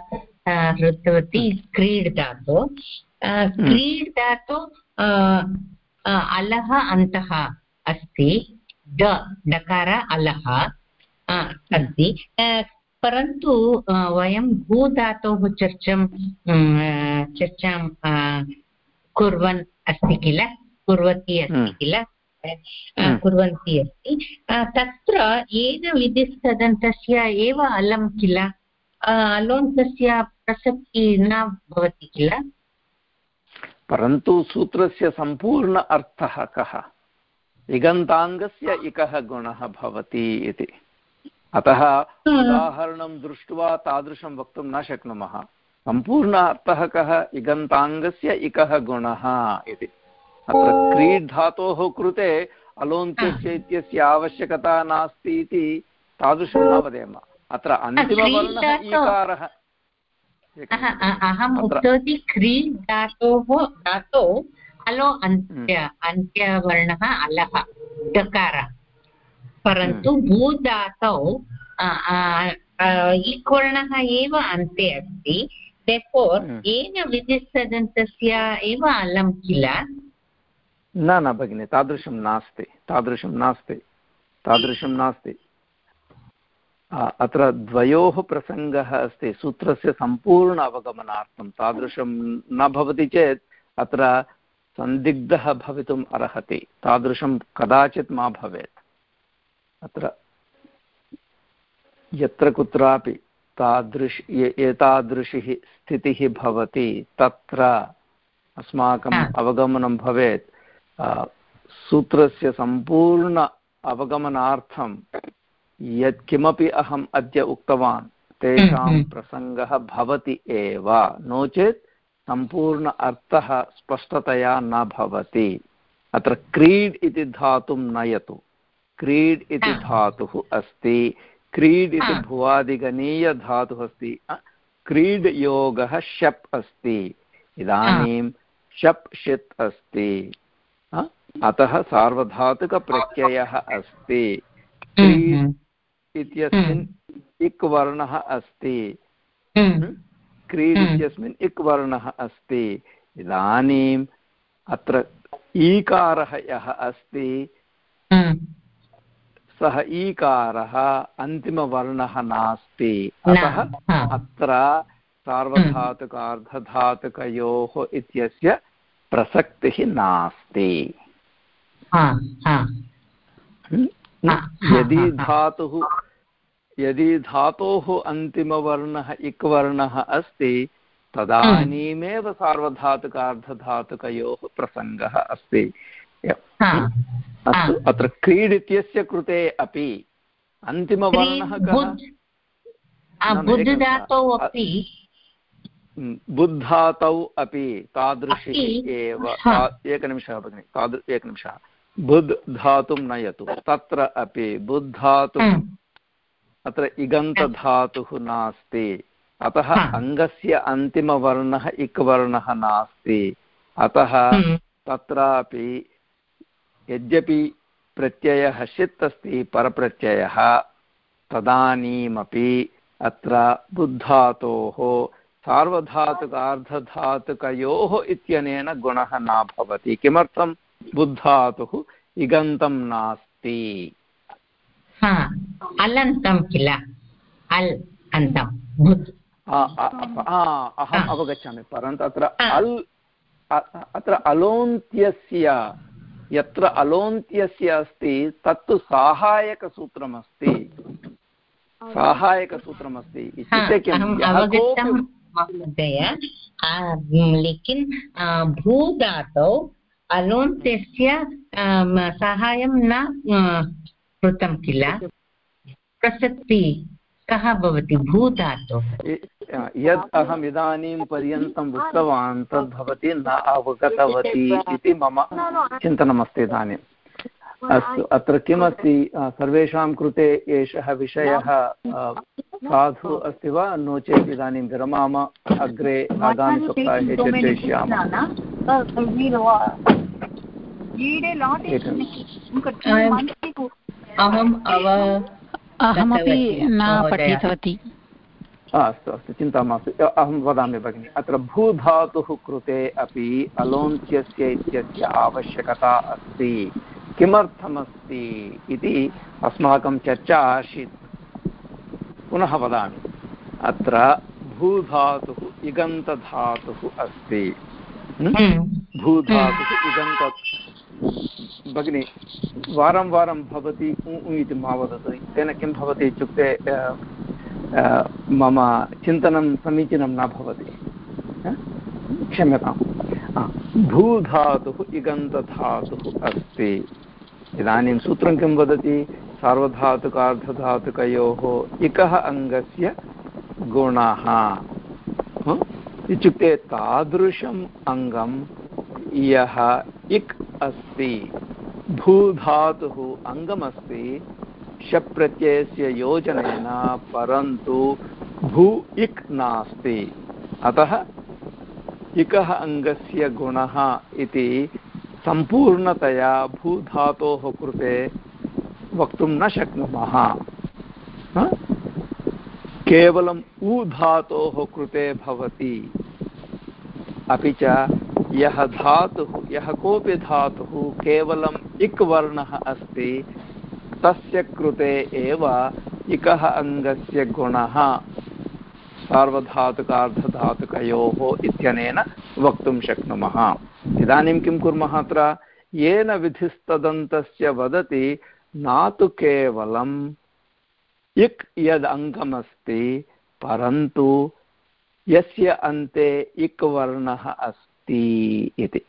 कृतवती क्रीड् धातु क्रीड् धातु अलः अन्तः अस्ति ड डकार अलः अस्ति परन्तु वयं भूधातोः चर्चां चर्चां कुर्वन् अस्ति किल कुर्वती अस्ति किल कुर्वन्ती अस्ति तत्र येन विधिस्तदन्तस्य एव अलं किल अलोन्तस्य प्रसक्तिः न भवति किल परन्तु सूत्रस्य सम्पूर्ण अर्थः कः इगन्ताङ्गस्य इकः गुणः भवति इति अतः उदाहरणं दृष्ट्वा तादृशं वक्तुं न शक्नुमः सम्पूर्ण अर्थः कः इगन्ताङ्गस्य इकः गुणः इति अत्र क्रीड् धातोः कृते अलोन्त्यस्य इत्यस्य आवश्यकता नास्ति इति तादृशं न वदेम। अत्र अन्तिमवर्णः ईकारः। अहम् उक्तवती क्रीड् धातोः धातो अलो अन्त्य हम्म। अन्त्यवर्णः अलः डकारः परन्तु हम्म। भूधातौ इक्वर्णः एव अन्ते अस्ति। हम्म। येन विधिस्तदन्तस्य एव अलं किल? न न भगिनि तादृशं नास्ति तादृशं नास्ति तादृशं नास्ति। अत्र द्वयोः प्रसङ्गः अस्ति सूत्रस्य सम्पूर्ण अवगमनार्थं तादृशं न भवति चेत् अत्र सन्दिग्धः भवितुम् अर्हति तादृशं कदाचित् मा भवेत्। अत्र यत्र कुत्रापि तादृश एतादृशी स्थितिः भवति तत्र अस्माकम् अवगमनं भवेत्। सूत्रस्य सम्पूर्ण अवगमनार्थं यत्किमपि अहम् अद्य उक्तवान् तेषां हम्म, हम्म। प्रसङ्गः भवति एव। नो चेत् सम्पूर्ण अर्थः स्पष्टतया न भवति। अत्र क्रीड् इति धातुं नयतु। क्रीड् इति धातुः अस्ति। क्रीड् इति भुवादिगणीयधातुः अस्ति। क्रीड् योगः शप् अस्ति। इदानीं शप् षित् अस्ति। अतः सार्वधातुकप्रत्ययः अस्ति। हम्म, हम्म। इत्यस्मिन् हम्म। इक् वर्णः अस्ति क्रीड् इत्यस्मिन् इक् वर्णः अस्ति। इदानीम् अत्र ईकारः यः अस्ति सः ईकारः अन्तिमवर्णः नास्ति। अतः अत्र सार्वधातुकार्धधातुकयोः इत्यस्य प्रसक्तिः नास्ति। यदि धातुः यदि धातोः अन्तिमवर्णः इक् वर्णः अस्ति तदानीमेव सार्वधातुकार्धधातुकयोः प्रसङ्गः अस्ति. अस्तु अत्र क्रीड् इत्यस्य कृते अपि अन्तिमवर्णः कः? बुद्धातौ अपि तादृशी एव एकनिमिषः भगिनि तादृ एकनिमिषः। बुद् धातुं नयतु। तत्र अपि बुद्धातु अत्र इगन्तधातुः नास्ति। अतः अङ्गस्य अन्तिमवर्णः इक् वर्णः नास्ति। अतः तत्रापि यद्यपि प्रत्ययः षित् अस्ति परप्रत्ययः तदानीमपि अत्र बुद्धातोः सार्वधातुकार्धधातुकयोः इत्यनेन गुणः न भवति। किमर्थं बुद्धातुः इगन्तं नास्ति। अलन्तं किल? अल् अन्तं अहम् अवगच्छामि परन्तु अत्र अल् अत्र अलोन्त्यस्य यत्र अलोन्त्यस्य अस्ति तत्तु साहाय्यकसूत्रमस्ति। साहाय्यकसूत्रमस्ति। इत्युक्ते किं? महोदय। भूधातौ अलोन्त्यस्य साहाय्यं न कृतं किल? प्रसक्ति, कः भवति भूधातु? यत् अहम् इदानीं पर्यन्तम् उक्तवान् तद्भवती न अवगतवती इति मम चिन्तनमस्ति इदानीम् अस्तु अत्र किमस्ति? सर्वेषां कृते एषः विषयः साधु अस्ति वा? नो चेत् इदानीं विरमाम अग्रे आगामिसप्ताहे चर्चयिष्यामः अहम् अहमपि न पठितवती। अस्तु अस्तु चिन्ता मास्तु। अहं वदामि भगिनि अत्र भूधातुः कृते अपि अलोन्त्यस्य इत्यस्य आवश्यकता अस्ति। किमर्थमस्ति इति अस्माकं चर्चा आसीत्। पुनः वदामि। अत्र भूधातुः इगन्तधातुः अस्ति। भूधातुः इगन्त भगिनि वारं वारं भवति इति मा वदतु। तेन किं भवति इत्युक्ते मम चिन्तनं समीचीनं न भवति। क्षम्यताम्। भूधातुः इगन्तधातुः अस्ति। इदानीं सूत्रं किं वदति? सार्वधातुकार्धधातुकयोः इकः अङ्गस्य गुणः। इत्युक्ते तादृशम् अङ्गं यः इक् अस्ति, भूधातुः अङ्गमस्ति, शप्रत्ययस्य योजनेन परन्तु भू इक् नास्ति। अतः इकः अङ्गस्य गुणः इति सम्पूर्णतया भूधातोः कृते वक्तुं न शक्नुमः। केवलम् उ धातोः कृते भवति। अपि च यः धातुः, यः कोऽपि धातुः केवलम् इक् वर्णः अस्ति, तस्य कृते एव इकः अङ्गस्य गुणः। सार्वधातुकार्धधातुकयोः इत्यनेन वक्तुं शक्नुमः। इदानीं किं कुर्मः अत्र? येन विधिस्तदन्तस्य वदति, न तु केवलं इक् यद् अङ्गमस्ति, परन्तु यस्य अन्ते इक् वर्णः अस्ति इति।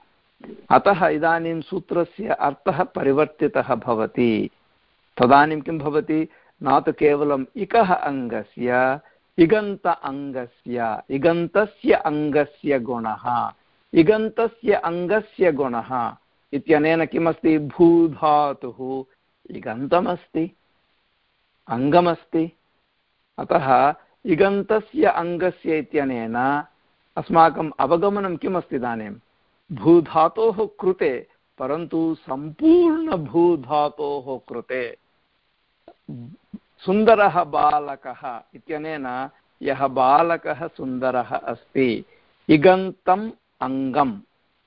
अतः इदानीं सूत्रस्य अर्थः परिवर्तितः भवति। तदानीं किं भवति? न तु केवलम् इकः अङ्गस्य, इगन्त अङ्गस्य, इगन्तस्य अङ्गस्य गुणः इगन्तस्य अङ्गस्य गुणः इत्यनेन किमस्ति? भूधातुः इगन्तमस्ति। अङ्गमस्ति अतः इगन्तस्य अङ्गस्य इत्यनेन अस्माकम् अवगमनं किमस्ति इदानीं? भूधातोः कृते, परन्तु सम्पूर्णभूधातोः कृते। सुन्दरः बालकः इत्यनेन यः बालकः सुन्दरः अस्ति, इगन्तम् अङ्गम्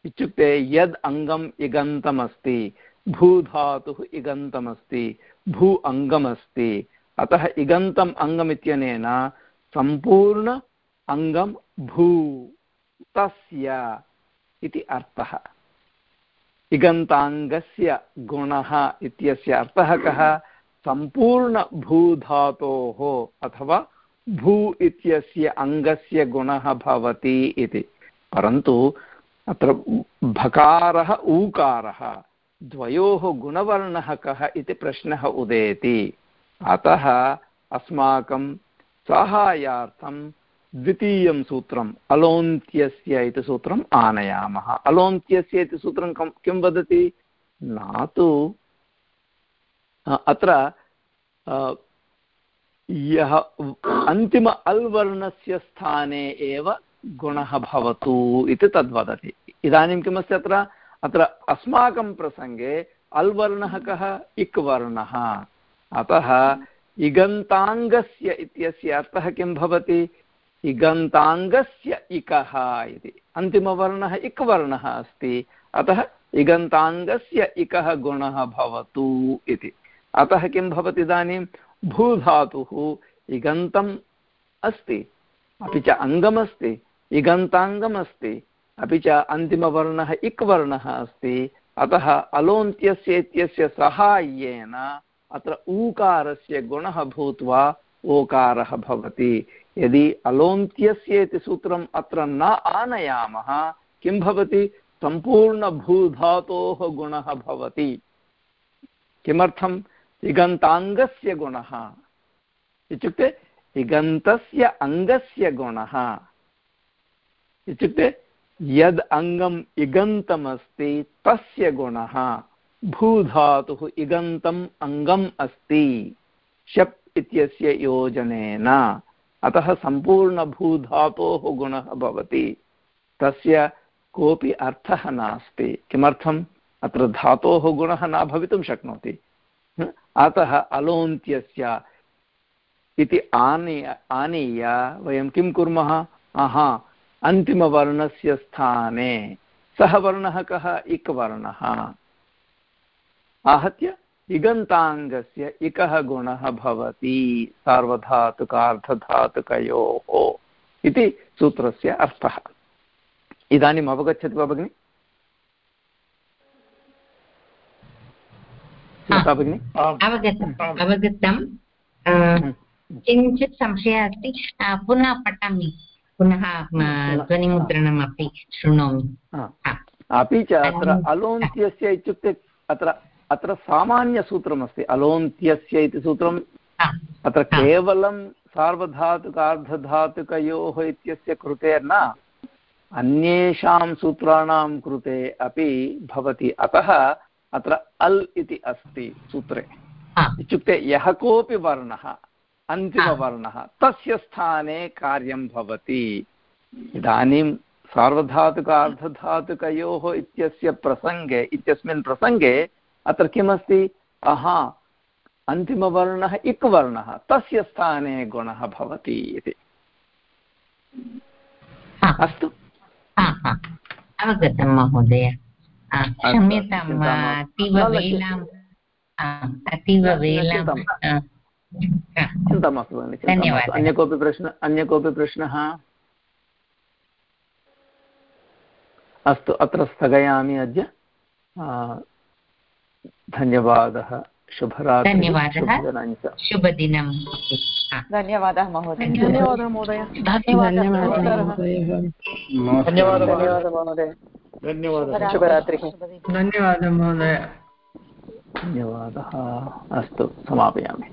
इत्युक्ते यद् अङ्गम् इगन्तमस्ति भूधातुः इगन्तमस्ति, भू अङ्गमस्ति अतः इगन्तम् अङ्गमित्यनेन सम्पूर्ण अङ्गं भू तस्य इति अर्थः। इगन्ताङ्गस्य गुणः इत्यस्य अर्थः कः? सम्पूर्णभूधातोः अथवा भू इत्यस्य अङ्गस्य गुणः भवति इति। परन्तु अत्र भकारः, ऊकारः, द्वयोः गुणवर्णः कः इति प्रश्नः उदेति। अतः अस्माकं साहाय्यार्थं द्वितीयं सूत्रम् अलोन्त्यस्य इति सूत्रम् आनयामः। अलोन्त्यस्य इति सूत्रं कं वदति? न तु अत्र यः अन्तिम अल् वर्णस्य स्थाने एव गुणः भवतु इति तद्वदति इदानीं किमस्ति अत्र? अत्र अस्माकं प्रसङ्गे अल् वर्णः कः? इक् वर्णः अतः इगन्ताङ्गस्य इत्यस्य अर्थः किं भवति? इगन्ताङ्गस्य इकः इति। अन्तिमवर्णः इक् वर्णः अस्ति। अतः इगन्ताङ्गस्य इकः गुणः भवतु इति। अतः किं भवति इदानीं? भूधातुः इगन्तम् अस्ति। अपि च अङ्गमस्ति। इगन्ताङ्गमस्ति। अपि च अन्तिमवर्णः इक् वर्णः अस्ति। अतः अलोन्त्यस्य इत्यस्य साहाय्येन अत्र ऊकारस्य गुणः भूत्वा ओकारः भवति। यदि अलोन्त्यस्य इति सूत्रम् अत्र न आनयामः, किं भवति? सम्पूर्णभूधातोः गुणः भवति। किमर्थम्? इगन्ताङ्गस्य गुणः। इत्युक्ते इगन्तस्य अङ्गस्य गुणः। इत्युक्ते यद् अङ्गम् इगन्तमस्ति, तस्य गुणः भूधातुः इगन्तम् अङ्गम् अस्ति, शप् इत्यस्य योजनेन। अतः सम्पूर्णभूधातोः गुणः भवति। तस्य कोऽपि अर्थः नास्ति। किमर्थम्? अत्र धातोः गुणः न भवितुं शक्नोति। अतः अलोन्त्यस्य इति आनीय आनीय वयं किं कुर्मः? आहा अन्तिमवर्णस्य स्थाने। सः वर्णः कः? इक् वर्णः आहत्य इगन्ताङ्गस्य इकः गुणः भवति सार्वधातुकार्धधातुकयोः इति सूत्रस्य अर्थः। इदानीम् अवगच्छति वा भगिनि? भगिनि? अवगतम् अवगतं हम्म। किञ्चित् संशयः अस्ति। पुनः पठामि। पुनः ध्वनिमुद्रणम् अपि शृणोमि। अपि च अत्र अलोन्त्यस्य इत्युक्ते अत्र अत्र सामान्यसूत्रमस्ति। अलोन्त्यस्य इति सूत्रम् अत्र केवलं सार्वधातुकार्धधातुकयोः इत्यस्य कृते न अन्येषां सूत्राणां कृते अपि भवति। अतः अत्र अल् इति अस्ति सूत्रे। इत्युक्ते यः कोऽपि वर्णः अन्तिमवर्णः। तस्य स्थाने कार्यं भवति। इदानीं सार्वधातुकार्धधातुकयोः इत्यस्य प्रसङ्गे इत्यस्मिन् प्रसङ्गे अत्र किमस्ति? अहा अन्तिमवर्णः इक् वर्णः तस्य स्थाने गुणः भवति इति। अस्तु। अवगतं महोदय। क्षम्यताम् अतीव वेलाम् अतीव वेलां चिन्ता मास्तु भगिनि धन्यवादः अन्य कोऽपि प्रश्नः अन्य कोऽपि प्रश्नः अस्तु अत्र स्थगयामि अद्य धन्यवादः शुभरात्रि धन्यवादः शुभदिनं धन्यवादः महोदय धन्यवादः महोदय धन्यवादः महोदय धन्यवादः शुभरात्रिः धन्यवादः महोदय धन्यवादः अस्तु समापयामि